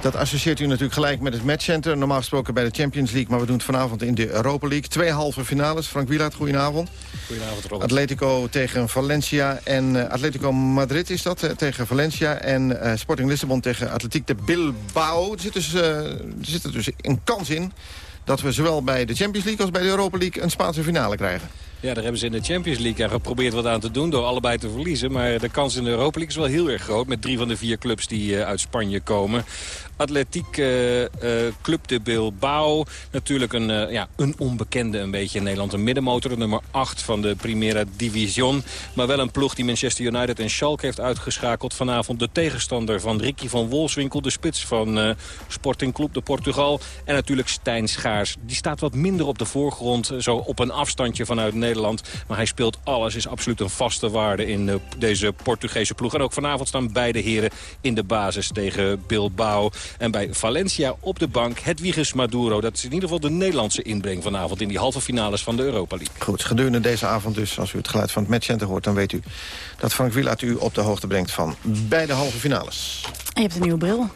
Dat associeert u natuurlijk gelijk met het matchcenter. Normaal gesproken bij de Champions League, maar we doen het vanavond in de Europa League. Twee halve finales. Frank Wielaert, goedenavond. Goedenavond, Robert. Atletico tegen Valencia en uh, Atletico Madrid is dat, uh, tegen Valencia. En uh, Sporting Lissabon tegen Atletiek de Bilbao. Er zit, dus, er zit er dus een kans in dat we zowel bij de Champions League als bij de Europa League een Spaanse finale krijgen. Ja, daar hebben ze in de Champions League geprobeerd wat aan te doen door allebei te verliezen. Maar de kans in de Europa League is wel heel erg groot met drie van de vier clubs die uh, uit Spanje komen. Atletiek uh, uh, Club de Bilbao. Natuurlijk een, ja, een onbekende een beetje in Nederland. Een middenmotor, nummer 8 van de Primera Division. Maar wel een ploeg die Manchester United en Schalke heeft uitgeschakeld. Vanavond de tegenstander van Ricky van Wolfswinkel. De spits van Sporting Club de Portugal. En natuurlijk Stijn Schaars. Die staat wat minder op de voorgrond. Zo op een afstandje vanuit Nederland. Maar hij speelt alles. Is absoluut een vaste waarde in deze Portugese ploeg. En ook vanavond staan beide heren in de basis tegen Bilbao. En bij Valencia op de bank Hedwiges Maduro. Dat is in ieder geval de Nederlandse inbreng vanavond... in die halve finales van de Europa League. Goed, gedurende deze avond dus, als u het geluid van het matchcenter hoort... dan weet u dat Frank Wielaert u op de hoogte brengt van beide halve finales. En je hebt een nieuwe bril.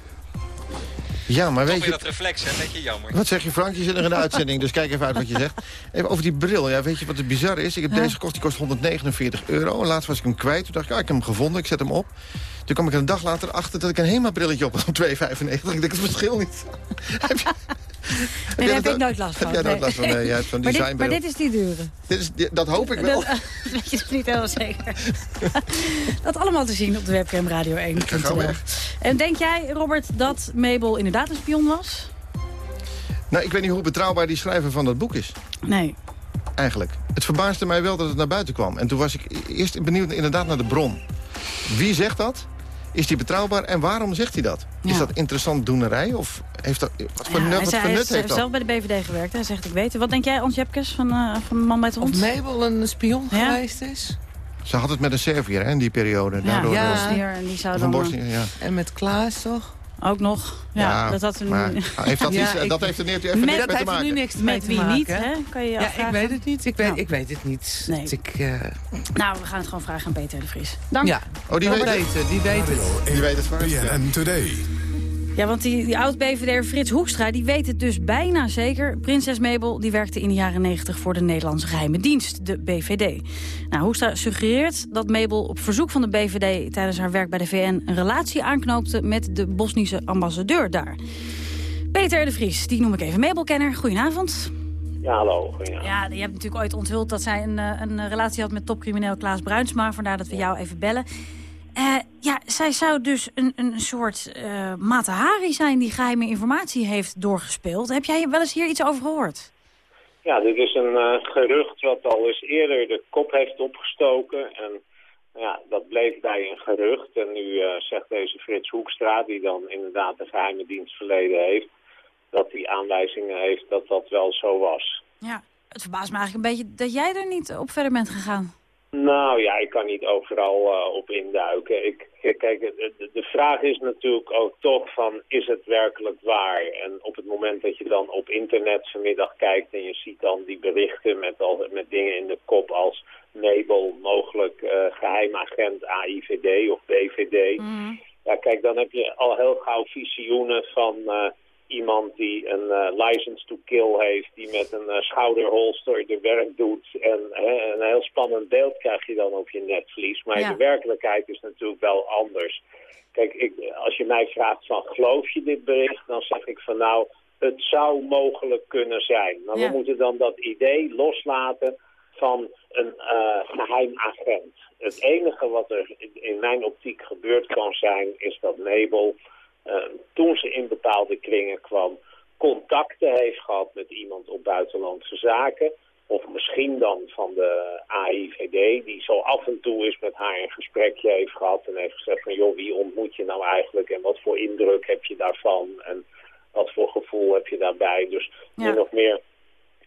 Ja, maar weet je... dat reflex, hè? Beetje jammer. Wat zeg je, Frank? Je zit nog in de uitzending, dus kijk even uit wat je zegt. Even over die bril. Ja, weet je wat het bizar is? Ik heb Ja. deze gekocht, die kost 149 euro. Laatst was ik hem kwijt. Toen dacht ik, ah, ik heb hem gevonden, ik zet hem op. Toen kwam ik er een dag later achter dat ik een HEMA-brilletje op had [LAUGHS] om 2,95. Ik denk, het verschil niet. [LAUGHS] heb je, [LAUGHS] Nee, daar heb ik nooit last van. Heb jij nooit last van? Nee, jij hebt zo'n maar, dit, designbril. maar dit is die dure. Dit is, dat hoop ik wel. Dat, [LAUGHS] weet je niet helemaal zeker. [LAUGHS] dat allemaal te zien op de webcam Radio 1. ga gauw weg. En denk jij, Robert, dat Mabel inderdaad een spion was? Nou, ik weet niet hoe betrouwbaar die schrijver van dat boek is. Nee. Eigenlijk. Het verbaasde mij wel dat het naar buiten kwam. En toen was ik eerst benieuwd inderdaad naar de bron. Wie zegt dat? Is die betrouwbaar en waarom zegt hij dat? Is dat interessant doenerij? Of heeft dat, wat voor, Ja, nut, hij wat voor hij nut heeft heeft dat? zelf bij de BVD gewerkt. Hij zegt, ik weet het. Wat denk jij, Ons Jepkes, van, eh, van de man met de hond? Of Mabel een spion geweest is. Ze had het met een Serviër hè, in die periode. Daardoor, ja, Bosnier, en die zou van dan... Bosnië, ja. En met Klaas, toch? Ook nog. Ja, Ja, dat had een... maar heeft dat [LAUGHS] iets- ik- dat heeft er niet- even Met- niks dat heeft nu maken. niks mee Met te wie maken. niet, hè? Kan je je ja, ik afvragen? weet het niet. Ik weet, Nou. ik weet het niet. Nee. Dus ik, eh, Nou, we gaan het gewoon vragen aan Peter de Vries. Dank. ja. Oh, die Wel weet het? weten, die weet het. Die weet het. BNN Today. Ja, want die, die oud-BVD'er Frits Hoekstra die weet het dus bijna zeker. Prinses Mabel die werkte in de jaren 90 voor de Nederlandse geheime dienst, de BVD. Nou, Hoekstra suggereert dat Mabel op verzoek van de BVD... tijdens haar werk bij de VN een relatie aanknoopte... met de Bosnische ambassadeur daar. Peter de Vries, die noem ik even Mabel-kenner. Goedenavond. Ja, hallo. Goedenavond. Ja, je hebt natuurlijk ooit onthuld dat zij een, eh, een relatie had met topcrimineel Klaas Bruinsma. Vandaar dat we jou even bellen. Eh, ja, zij zou dus een, een soort eh Mata Hari zijn die geheime informatie heeft doorgespeeld. Heb jij wel eens hier iets over gehoord? Ja, dit is een eh, gerucht wat al eens eerder de kop heeft opgestoken. En ja, dat bleef bij een gerucht. En nu eh, zegt deze Frits Hoekstra, die dan inderdaad een geheime dienst verleden heeft... dat hij aanwijzingen heeft dat dat wel zo was. Ja, het verbaast me eigenlijk een beetje dat jij er niet op verder bent gegaan. Nou ja, ik kan niet overal eh, op induiken. Ik, kijk, de, de- vraag is natuurlijk ook toch van, is het werkelijk waar? En op het moment dat je dan op internet vanmiddag kijkt en je ziet dan die berichten met, al, met dingen in de kop als Mabel, mogelijk eh geheimagent AIVD of BVD. Ja, kijk, dan heb je al heel gauw visioenen van eh, iemand die een eh, license to kill heeft, die met een eh, schouderholster de werk doet. En hè, een heel spannend beeld krijg je dan op je netvlies. Maar Ja. de werkelijkheid is natuurlijk wel anders. Kijk, ik, als je mij vraagt van geloof je dit bericht, dan zeg ik van nou, het zou mogelijk kunnen zijn. Maar Ja. we moeten dan dat idee loslaten van een eh, geheim agent. Het enige wat er in- mijn optiek gebeurd kan zijn, is dat eh, toen ze in bepaalde kringen kwam, contacten heeft gehad met iemand op buitenlandse zaken. Of misschien dan van de AIVD, die zo af en toe eens met haar een gesprekje heeft gehad en heeft gezegd van joh, wie ontmoet je nou eigenlijk en wat voor indruk heb je daarvan en wat voor gevoel heb je daarbij. Dus min of meer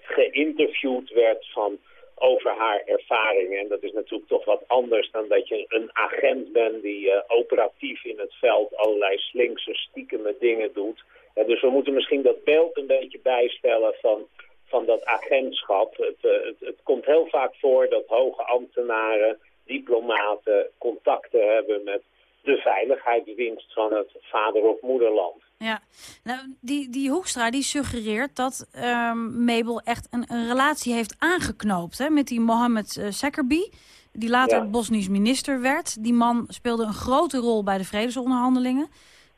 geïnterviewd werd van over haar ervaringen. En dat is natuurlijk toch wat anders dan dat je een agent bent die eh, operatief in het veld allerlei slinkse, stiekeme dingen doet. Dus we moeten misschien dat beeld een beetje bijstellen van, van dat agentschap. Het, eh, het, het komt heel vaak voor dat hoge ambtenaren, diplomaten contacten hebben met de veiligheidsdienst van het vader- of moederland. Ja, nou, die, die Hoekstra die suggereert dat ehm, Mabel echt een, een relatie heeft aangeknoopt hè, met die Mohammed uh. Die later Ja. Bosnisch minister werd. Die man speelde een grote rol bij de vredesonderhandelingen.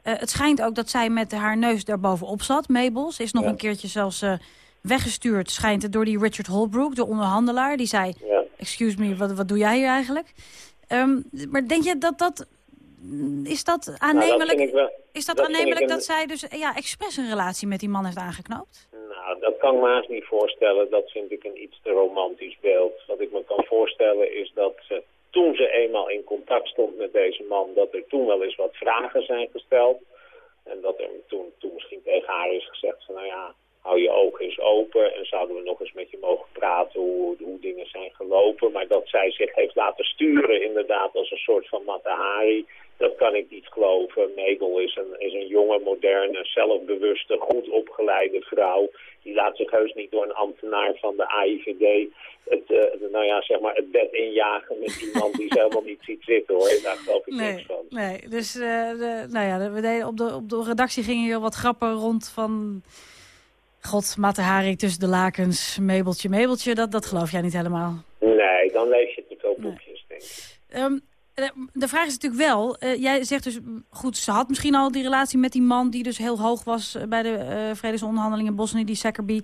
Eh, het schijnt ook dat zij met haar neus daarbovenop zat, Mabel. Ze is nog een keertje zelfs eh, weggestuurd, schijnt het, door die Richard Holbrooke, de onderhandelaar. Die zei, excuse me, wat, wat doe jij hier eigenlijk? Ehm, maar denk je dat dat... Is dat aannemelijk, vind ik wel- is dat dat aannemelijk een- dat zij dus ja, expres een relatie met die man heeft aangeknoopt? Nou, dat kan ik me haast niet voorstellen. Dat vind ik een iets te romantisch beeld. Wat ik me kan voorstellen is dat ze, toen ze eenmaal in contact stond met deze man... dat er toen wel eens wat vragen zijn gesteld. En dat er toen, toen misschien tegen haar is gezegd van... nou ja, hou je ogen eens open en zouden we nog eens met je mogen praten hoe, hoe dingen zijn gelopen. Maar dat zij zich heeft laten sturen inderdaad als een soort van Matahari... Dat kan ik niet geloven. Mabel is een, is een jonge, moderne, zelfbewuste, goed opgeleide vrouw. Die laat zich heus niet door een ambtenaar van de AIVD het, eh, nou ja, zeg maar het bed injagen met iemand die ze [LAUGHS] helemaal niet ziet zitten hoor. Daar geloof ik niks Nee, van. nee. Dus eh, de, nou ja, we deden op, de, op de redactie gingen hier wat grappen rond van... God, Matahari tussen de lakens, Mabeltje, Mabeltje. Dat, dat geloof jij niet helemaal. Nee, dan lees je te veel boekjes, denk ik. Ehm, eh, de vraag is natuurlijk wel, eh, jij zegt dus, goed, ze had misschien al die relatie met die man die dus heel hoog was eh, bij de eh, vredesonderhandelingen in Bosnië, die Sekkerby.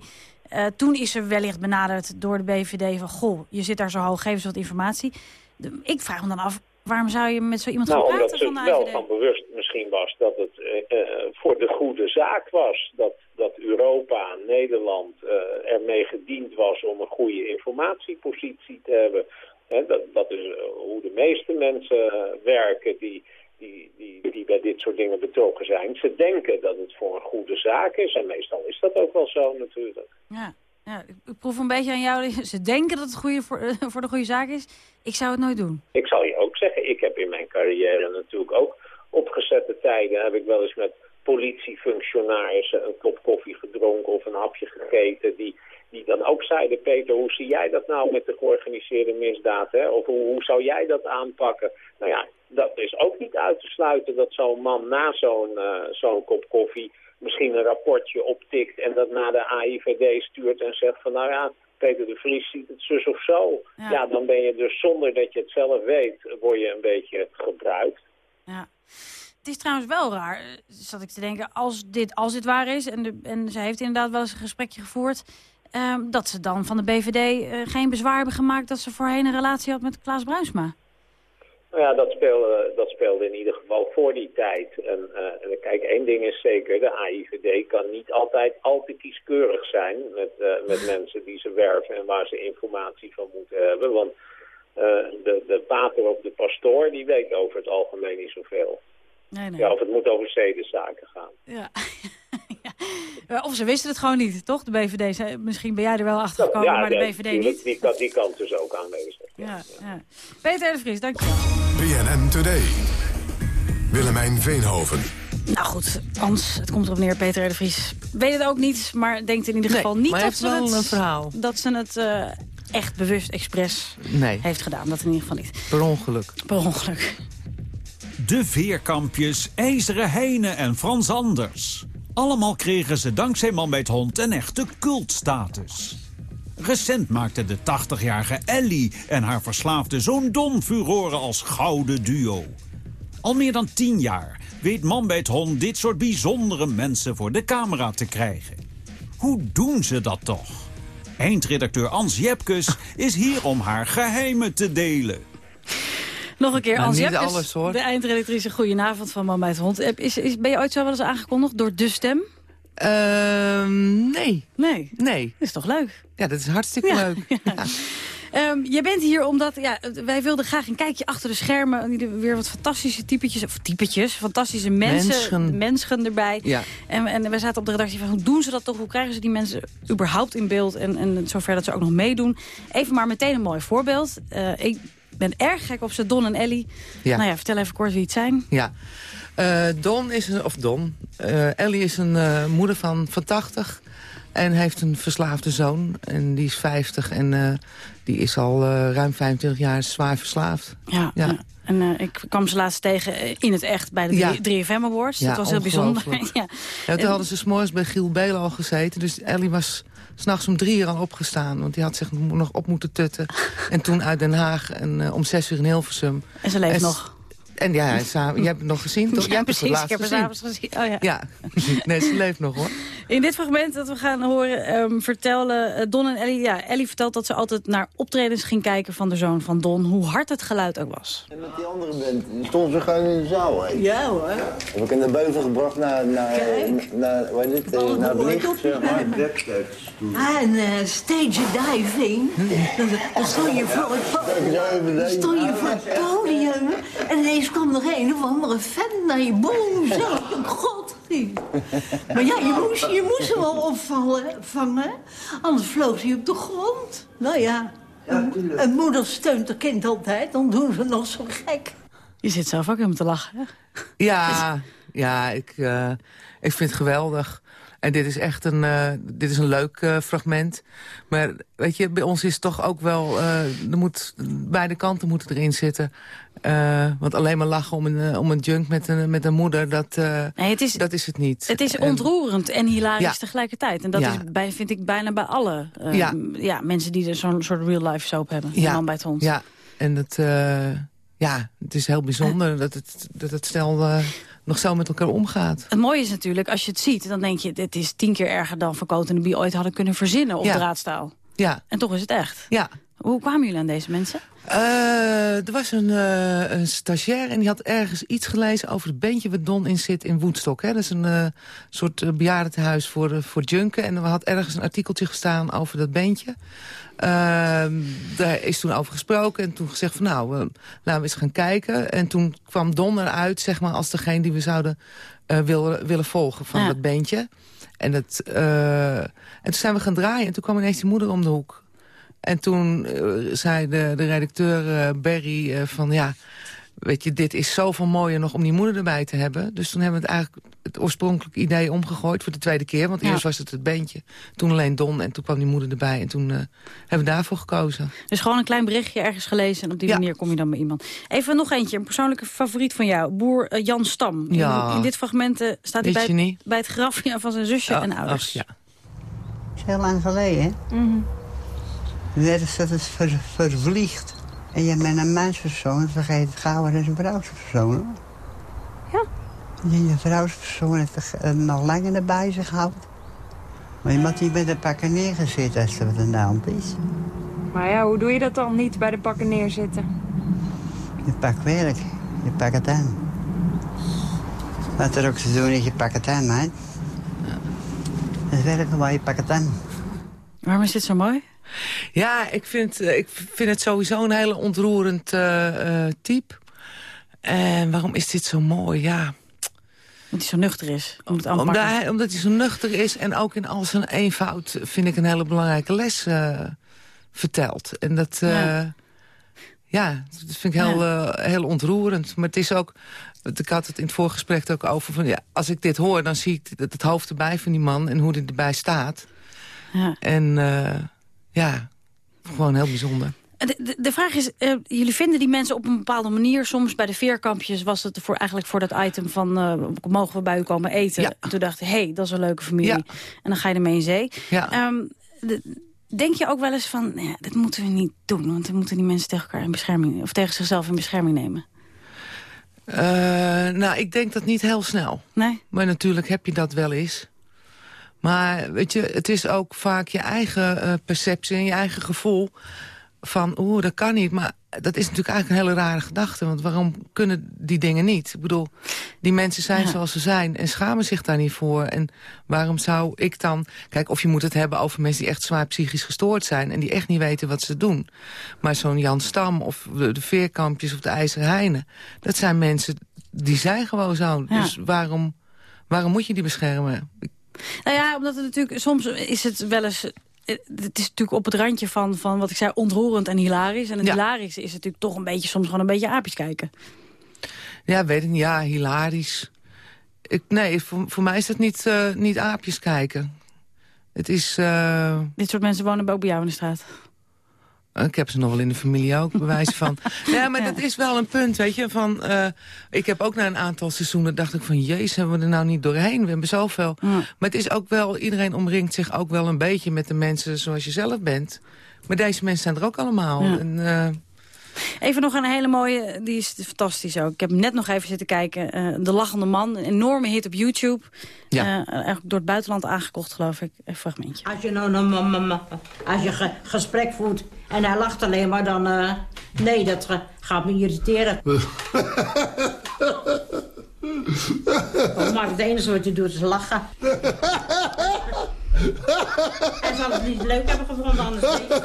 Eh, toen is ze wellicht benaderd door de BVD van, goh, je zit daar zo hoog, geef eens wat informatie. De- ik vraag me dan af, waarom zou je met zo iemand Nou, gaan omdat praten ze van de er wel van bewust misschien was dat het eh, eh, voor de goede zaak was. Dat, dat Europa, Nederland eh, ermee gediend was om een goede informatiepositie te hebben. Dat, dat is eh, hoe de meeste mensen eh, werken die, die, die dit soort dingen betrokken zijn. Ze denken dat het voor een goede zaak is. En meestal is dat ook wel zo natuurlijk. Ja, ja ik proef een beetje aan jou. Ze denken dat het goede voor, voor de goede zaak is. Ik zou het nooit doen. Ik zal je ook zeggen, ik heb in mijn carrière natuurlijk ook opgezette tijden... heb ik wel eens met politiefunctionarissen een kop koffie gedronken of een hapje gegeten... die die dan ook zeiden, Peter, hoe zie jij dat nou met de georganiseerde misdaad? Hè? Of hoe, hoe zou jij dat aanpakken? Nou ja, dat is ook niet uit te sluiten dat zo'n man na zo'n uh, zo'n kop koffie misschien een rapportje optikt en dat naar de AIVD stuurt en zegt van nou ja, Peter de Vries ziet het zus of zo. Ja. ja, dan ben je dus zonder dat je het zelf weet, word je een beetje gebruikt. Ja. Het is trouwens wel raar, zat ik te denken, als dit, als dit waar is... en, de, en ze heeft inderdaad wel eens een gesprekje gevoerd... Ehm, dat ze dan van de BVD uh, eh, geen bezwaar hebben gemaakt... dat ze voorheen een relatie had met Klaas Bruinsma. Nou ja, dat speelde, dat speelde in ieder geval voor die tijd. En, uh, en kijk, één ding is zeker, de AIVD kan niet altijd al te kieskeurig zijn... met, uh, met [LAUGHS] mensen die ze werven en waar ze informatie van moeten hebben. Want de, de pater of de pastoor, die weet over het algemeen niet zoveel. Nee, nee. Ja, of het moet over zedenzaken gaan. Ja. Of ze wisten het gewoon niet, toch? De BVD. Misschien ben jij er wel achter gekomen, maar de BVD die, niet. Die, die, die kant is ook aanwezig. Ja, ja. Peter de Vries, dankjewel. BNN Today. Willemijn Veenhoven. Nou goed, Ans, het komt erop neer, Peter de Vries. Weet het ook niet, maar denkt in ieder geval niet dat ze, het, een verhaal. dat ze het uh, echt bewust expres nee. heeft gedaan. Dat in ieder geval niet. Per ongeluk. Per ongeluk. De Veerkampjes, IJzeren Heine en Frans Anders. Allemaal kregen ze dankzij Man bij het Hond een echte cultstatus. Recent maakte de 80-jarige Ellie en haar verslaafde zoon Don furoren als gouden duo. Al meer dan 10 jaar weet Man bij het Hond dit soort bijzondere mensen voor de camera te krijgen. Hoe doen ze dat toch? Eindredacteur Ans Jepkes is hier om haar geheimen te delen. Nog een keer, nou, Ans Jepkes, alles, hoor. de eindredactrice. Goedenavond van Man bij het Hond. Is, is, ben je ooit zo wel eens aangekondigd door De Stem? Uh, nee. Nee? Nee. Dat is toch leuk? Ja, dat is hartstikke leuk. [LAUGHS] Ja. Um, jij bent hier omdat ja, wij wilden graag een kijkje achter de schermen. Weer wat fantastische typetjes, of typetjes, fantastische mensen, mensen, mensen erbij. Ja. En, en we zaten op de redactie van hoe doen ze dat toch? Hoe krijgen ze die mensen überhaupt in beeld? En, en zover dat ze ook nog meedoen. Even maar meteen een mooi voorbeeld. Uh, ik ben erg gek op ze, Don en Ellie. Ja. Nou ja, vertel even kort wie het zijn. Ja. Uh, Don is een, of Don, uh, Ellie is een uh, moeder van, van 80 en heeft een verslaafde zoon. En die is 50 en die is al ruim 25 jaar zwaar verslaafd. Ja, ja. En ik kwam ze laatst tegen in het echt bij de ja. 3FM Awards. Ja, dat was heel bijzonder. [LAUGHS] ja. ja, toen hadden ze s'morgens bij Giel Belen al gezeten. Dus Ellie was s'nachts om drie uur al opgestaan. Want die had zich nog op moeten tutten. en toen uit Den Haag en uh, om zes uur in Hilversum. En ze leeft en nog. En ja, je hebt het nog gezien, toch? Ja, precies. Ik heb het s'avonds gezien. Oh, ja. ja. [LAUGHS] nee, ze leeft nog, hoor. In dit fragment dat we gaan horen um, vertellen uh, Don en Ellie... Ja, Ellie vertelt dat ze altijd naar optredens ging kijken van de zoon van Don. Hoe hard het geluid ook was. En met die andere band stond ze gewoon in de zaal, hè? Ja, hoor. Heb ik hem naar boven gebracht naar... naar, naar wat is het? Uh, naar beneden, zeg maar. Ah, en uh, stage diving. Dan stond je voor het, stond je voor het podium en ineens kwam er een of andere vent naar je boom. Zo, [LAUGHS] god. [LAUGHS] Maar ja, je moest, je moest hem wel opvallen, vangen. Anders vloog hij op de grond. Nou ja, een, moeder steunt haar kind altijd. Dan doen ze nog zo gek. Je zit zelf ook helemaal te lachen, hè? Ja, ja ik, uh, ik vind het geweldig. En dit is echt een, uh, dit is een leuk uh, fragment. Maar weet je, bij ons is toch ook wel... Uh, er moet, beide kanten moeten erin zitten. want alleen maar lachen om een, om een junk met een, met een moeder, dat, nee, het is, dat is het niet. Het is ontroerend en hilarisch ja. tegelijkertijd. En dat ja. is bij, vind ik bijna bij alle ja. ja. mensen die zo'n soort real-life soap hebben. Ja. Man bij het hond. Ja, en dat, ja, het is heel bijzonder dat het, dat het stel nog zo met elkaar omgaat. Het mooie is natuurlijk, als je het ziet, dan denk je... dit is tien keer erger dan Verkoot en de Bie ooit hadden kunnen verzinnen op ja. draadstaal. Ja. En toch is het echt. Ja. Hoe kwamen jullie aan deze mensen? Uh, er was een, uh, een stagiair en die had ergens iets gelezen over het bandje waar Don in zit in Woodstock. Hè? Dat is een uh, soort bejaardentehuis voor, voor junken. En er had ergens een artikeltje gestaan over dat bandje. Ehm, daar is toen over gesproken en toen gezegd van nou, laten we eens gaan kijken. En toen kwam Don eruit zeg maar, als degene die we zouden willen, willen volgen van ja. dat bandje. En, dat, en toen zijn we gaan draaien en toen kwam ineens die moeder om de hoek. En toen uh, zei de, de redacteur uh, Barry uh, van ja, weet je, dit is zoveel mooier nog om die moeder erbij te hebben. Dus toen hebben we het eigenlijk het oorspronkelijke idee omgegooid voor de tweede keer. Want ja. eerst was het het bandje, toen alleen Don en toen kwam die moeder erbij. En toen hebben we daarvoor gekozen. Dus gewoon een klein berichtje ergens gelezen en op die ja. manier kom je dan bij iemand. Even nog eentje, een persoonlijke favoriet van jou. Boer Jan Stam. Ja. In, in dit fragment staat hij bij, bij, het graf van zijn zusje oh, en ouders. Ach, ja. Dat is heel lang geleden, hè? Mm -hmm. Net als dat het ver, vervliegt. En je bent een menspersoon, vergeet het gauw, dat is een vrouwspersoon. Ja. Die de vrouwspersoon heeft er nog langer erbij zich houdt. Maar je moet niet met de pakken neergezet als er wat aan de hand is. Maar ja, hoe doe je dat dan niet bij de pakken neerzitten? Je pakt werk, je pakt het aan. Wat er ook te doen is, je pakt het aan, man. Het werken waar je pakt het aan. Waarom is dit zo mooi? Ja, ik vind, ik vind het sowieso een hele ontroerend uh, uh, type. En waarom is dit zo mooi? Ja. Omdat hij zo nuchter is. Om het omdat, hij, omdat hij zo nuchter is en ook in al zijn eenvoud... vind ik een hele belangrijke les uh, vertelt. En dat, ja. ja. dat vind ik heel, ja. heel ontroerend. Maar het is ook... Ik had het in het voorgesprek ook over van... Ja, als ik dit hoor, dan zie ik het, het hoofd erbij van die man... en hoe hij erbij staat. Ja. En ja, gewoon heel bijzonder. De, de, de vraag is, uh, jullie vinden die mensen op een bepaalde manier... soms bij de veerkampjes was het voor, eigenlijk voor dat item van... Uh, mogen we bij u komen eten? Ja. En toen dacht ik, hé, hey, dat is een leuke familie. Ja. En dan ga je ermee in zee. Ja. Um, de, denk je ook wel eens van, ja, dit moeten we niet doen... want we moeten die mensen tegen elkaar in bescherming... of tegen zichzelf in bescherming nemen? Uh, nou, ik denk dat niet heel snel. Nee? Maar natuurlijk heb je dat wel eens... Maar weet je, het is ook vaak je eigen uh, perceptie en je eigen gevoel van, oeh, dat kan niet. Maar dat is natuurlijk eigenlijk een hele rare gedachte. Want waarom kunnen die dingen niet? Ik bedoel, die mensen zijn ja. zoals ze zijn en schamen zich daar niet voor. En waarom zou ik dan... Kijk, of je moet het hebben over mensen die echt zwaar psychisch gestoord zijn... en die echt niet weten wat ze doen. Maar zo'n Jan Stam of de, de Veerkampjes of de IJzeren Heine... dat zijn mensen, die zijn gewoon zo. Ja. Dus waarom, waarom moet je die beschermen? Ik, nou ja, omdat het natuurlijk soms is het wel eens... Het is natuurlijk op het randje van, van wat ik zei, ontroerend en hilarisch. En het Ja. hilarische is natuurlijk toch een beetje, soms gewoon een beetje aapjes kijken. Ja, weet ik niet. Ja, hilarisch. Ik, nee, voor, voor mij is dat niet, eh, niet aapjes kijken. Het is... eh, Dit soort mensen wonen ook bij jou in de straat. Ik heb ze nog wel in de familie ook, [LAUGHS] bewijs van. ja, maar dat is wel een punt, weet je. Van, eh, ik heb ook na een aantal seizoenen dacht ik van... jezus, hebben we er nou niet doorheen? We hebben zoveel. Maar het is ook wel, iedereen omringt zich ook wel een beetje... met de mensen zoals je zelf bent. Maar deze mensen zijn er ook allemaal. Ja. En, eh, Even nog een hele mooie, die is fantastisch ook. Ik heb net nog even zitten kijken. eh, de Lachende Man, een enorme hit op YouTube. Ja. Eh, eigenlijk door het buitenland aangekocht, geloof ik. Een fragmentje. Als je nou een als je ge- gesprek voert en hij lacht alleen maar, dan... eh, nee, dat ge- gaat me irriteren. [LAUGHS] Maar het enige wat je doet is lachen. [LAUGHS] Hij zal het niet leuk hebben gevonden, anders weet ik.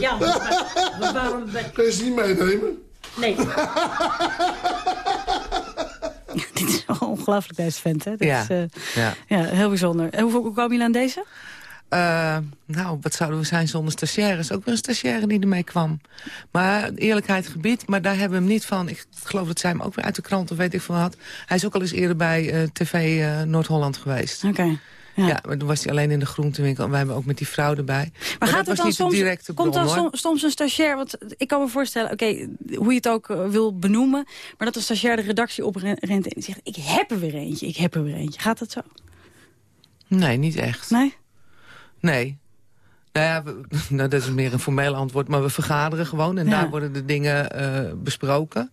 Ja, maar, waarom... Kun je ze niet meenemen? Nee. [LAUGHS] Dit is wel ongelooflijk, deze vent. Hè? Dit Ja. Is, eh, ja. ja, heel bijzonder. En hoe, hoe komen jullie aan deze? Eh, nou, wat zouden we zijn zonder stagiaires? Ook weer een stagiaire die ermee kwam. Maar eerlijkheid gebied, maar daar hebben we hem niet van. Ik geloof dat zij hem ook weer uit de krant of weet ik veel wat. Hij is ook al eens eerder bij eh, TV eh, Noord-Holland geweest. Oké. Ja. maar toen was hij alleen in de groentewinkel. En wij hebben ook met die vrouw erbij. Maar, Maar, gaat het dan soms, komt dan hoor. soms, een stagiair, want ik kan me voorstellen, oké, hoe je het ook eh, wil benoemen, maar dat een stagiair de redactie oprent en zegt, ik heb er weer eentje, ik heb er weer eentje. Gaat dat zo? Nee, niet echt. Nee? Nee. Nou ja, we- [LAUGHS] nou, dat is meer een formeel antwoord. Maar we vergaderen gewoon en Ja. daar worden de dingen eh, besproken.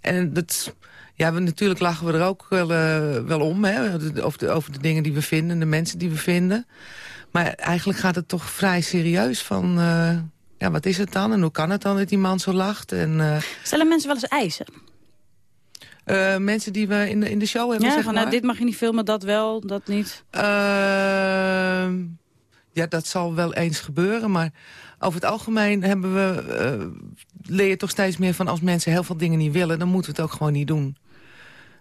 En dat, ja, we, natuurlijk lachen we er ook wel, eh, wel om. Hè, over, de, over de dingen die we vinden, de mensen die we vinden. Maar eigenlijk gaat het toch vrij serieus van... eh, ja, wat is het dan en hoe kan het dan dat die man zo lacht? En, eh, Stellen mensen wel eens eisen? mensen die we in de, in de show hebben, Ja, zeg van maar. nou, dit mag je niet filmen, dat wel, dat niet. Ehm, ja, dat zal wel eens gebeuren, maar over het algemeen hebben we, leer je toch steeds meer van als mensen heel veel dingen niet willen, dan moeten we het ook gewoon niet doen.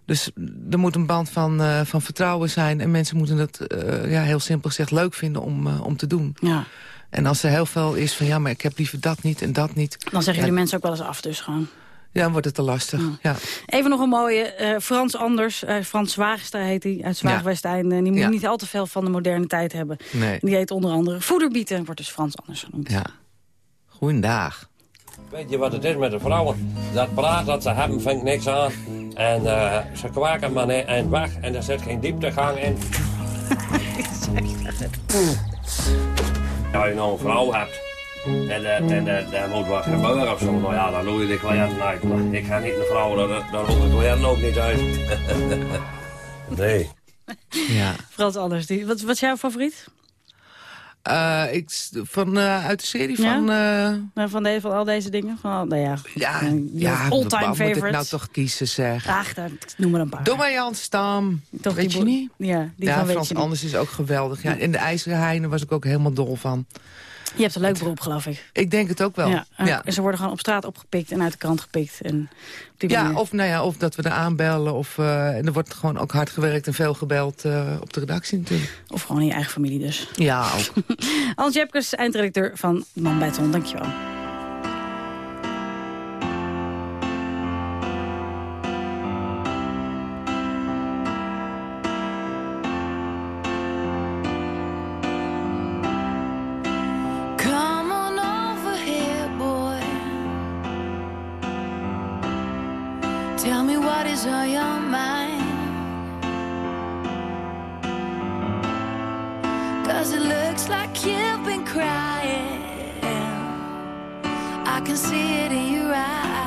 Dus er moet een band van, eh, van vertrouwen zijn en mensen moeten het eh, ja, heel simpel gezegd leuk vinden om, eh, om te doen. Ja. En als er heel veel is van ja, maar ik heb liever dat niet en dat niet. Dan zeggen ja, jullie mensen ook wel eens af dus gewoon. Ja, dan wordt het te lastig. Ja. Even nog een mooie, Frans Anders, Frans Zwaagster heet hij, uit Zwaagwesteinde. En die moet niet al te veel van de moderne tijd hebben. Nee. Die heet onder andere Voederbieten, wordt dus Frans Anders genoemd. Ja. Goeiedag. Weet je wat het is met de vrouwen? Dat praat dat ze hebben, vind ik niks aan. En eh, ze kwaken maar eind weg en er zit geen dieptegang in. [LAUGHS] Als je nou een vrouw hebt en, uh, en uh, er moet wat gebeuren of zo, nou ja, dan doe je de uit. Maar ik ga niet een vrouw, dan, dan de cliënten ook niet uit. [LAUGHS] nee. Ja. Frans Anders, die, wat, wat is jouw favoriet? Eh, ik, van, eh, uit de serie van... eh, Nou, van, de, van al deze dingen? Van, al- nou ja, Ja, ja all-time moet ik nou toch kiezen, zeg. Ach, daar, noem maar een paar. Doe maar Jan Stam. Toch weet die je niet? Ja, die ja, van Frans. Anders is ook geweldig. Ja, in de IJzeren Heine was ik ook helemaal dol van. Je hebt een leuk beroep, geloof ik. Ik denk het ook wel. Ja, ze worden gewoon op straat opgepikt en uit de krant gepikt. En Ja, manier. of, nou ja, of dat we er aanbellen. Of, eh, en er wordt gewoon ook hard gewerkt en veel gebeld eh, op de redactie natuurlijk. Of gewoon in je eigen familie dus. Ja, ook. [LAUGHS] Hans Jepkes, eindredacteur van Man bij Hond. Dankjewel. I can see it in your eyes.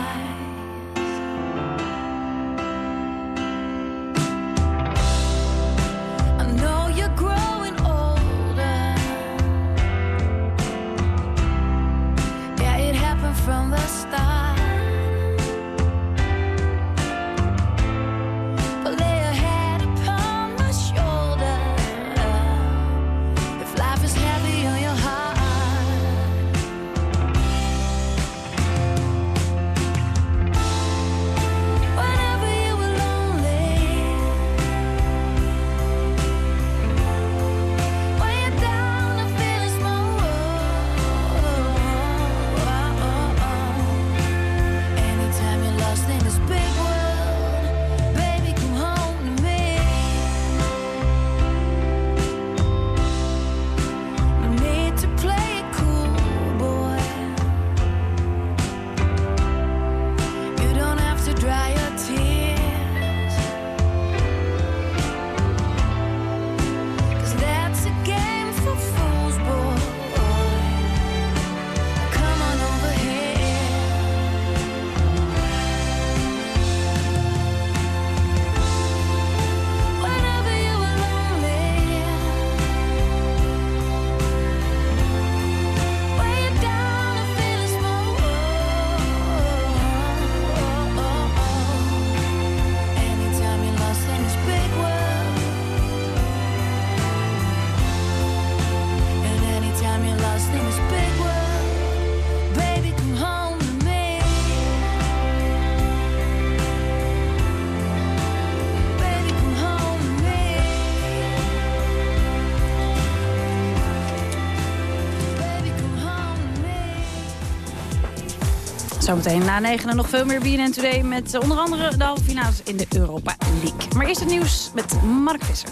Zometeen na negen en nog veel meer BNN Today... met onder andere de halve finales in de Europa League. Maar eerst het nieuws met Mark Visser.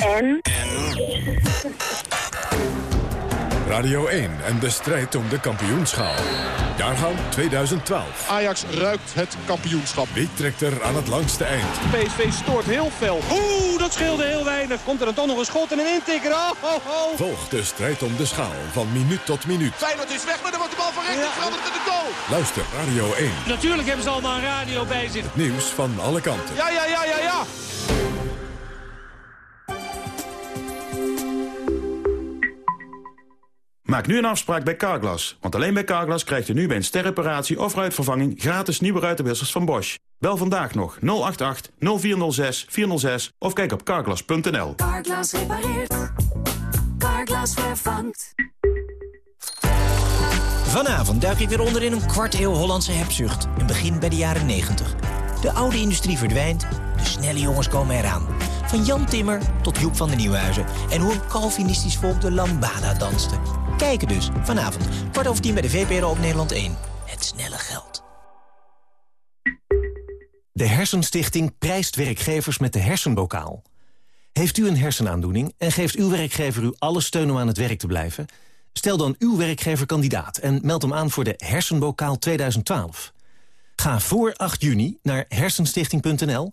En? Radio 1 en de strijd om de kampioenschaal. Jaargang 2012. Ajax ruikt het kampioenschap. Wie trekt er aan het langste eind? PSV stoort heel fel. Oeh, dat scheelde heel weinig. Komt er dan toch nog een schot en een intikker? Oh, ho, ho. Volg de strijd om de schaal van minuut tot minuut. Feyenoord is weg, maar dan wordt de bal van rechts veranderd in de goal. Luister Radio 1. Natuurlijk hebben ze allemaal een radio bij zich. Het nieuws van alle kanten. Ja, ja, ja, ja, ja. Maak nu een afspraak bij Carglass. Want alleen bij Carglass krijgt u nu bij een sterreparatie of ruitvervanging... gratis nieuwe ruitenwissers van Bosch. Bel vandaag nog 088 0406 406 of kijk op carglass.nl. Carglass repareert. Carglass vervangt. Vanavond duik ik weer onder in een kwart eeuw Hollandse hebzucht. Een begin bij de jaren 90. De oude industrie verdwijnt, de snelle jongens komen eraan. Van Jan Timmer tot Joep van den Nieuwhuizen. En hoe een Calvinistisch volk de lambada danste. Kijken dus, vanavond, kwart over tien bij de VPRO op Nederland 1. Het snelle geld. De Hersenstichting prijst werkgevers met de hersenbokaal. Heeft u een hersenaandoening en geeft uw werkgever u alle steun om aan het werk te blijven? Stel dan uw werkgever kandidaat en meld hem aan voor de Hersenbokaal 2012. Ga voor 8 juni naar hersenstichting.nl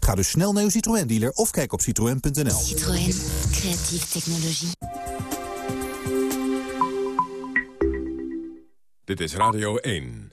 Ga dus snel naar uw Citroën-dealer of kijk op citroën.nl. Citroën. Creatieve technologie. Dit is Radio 1.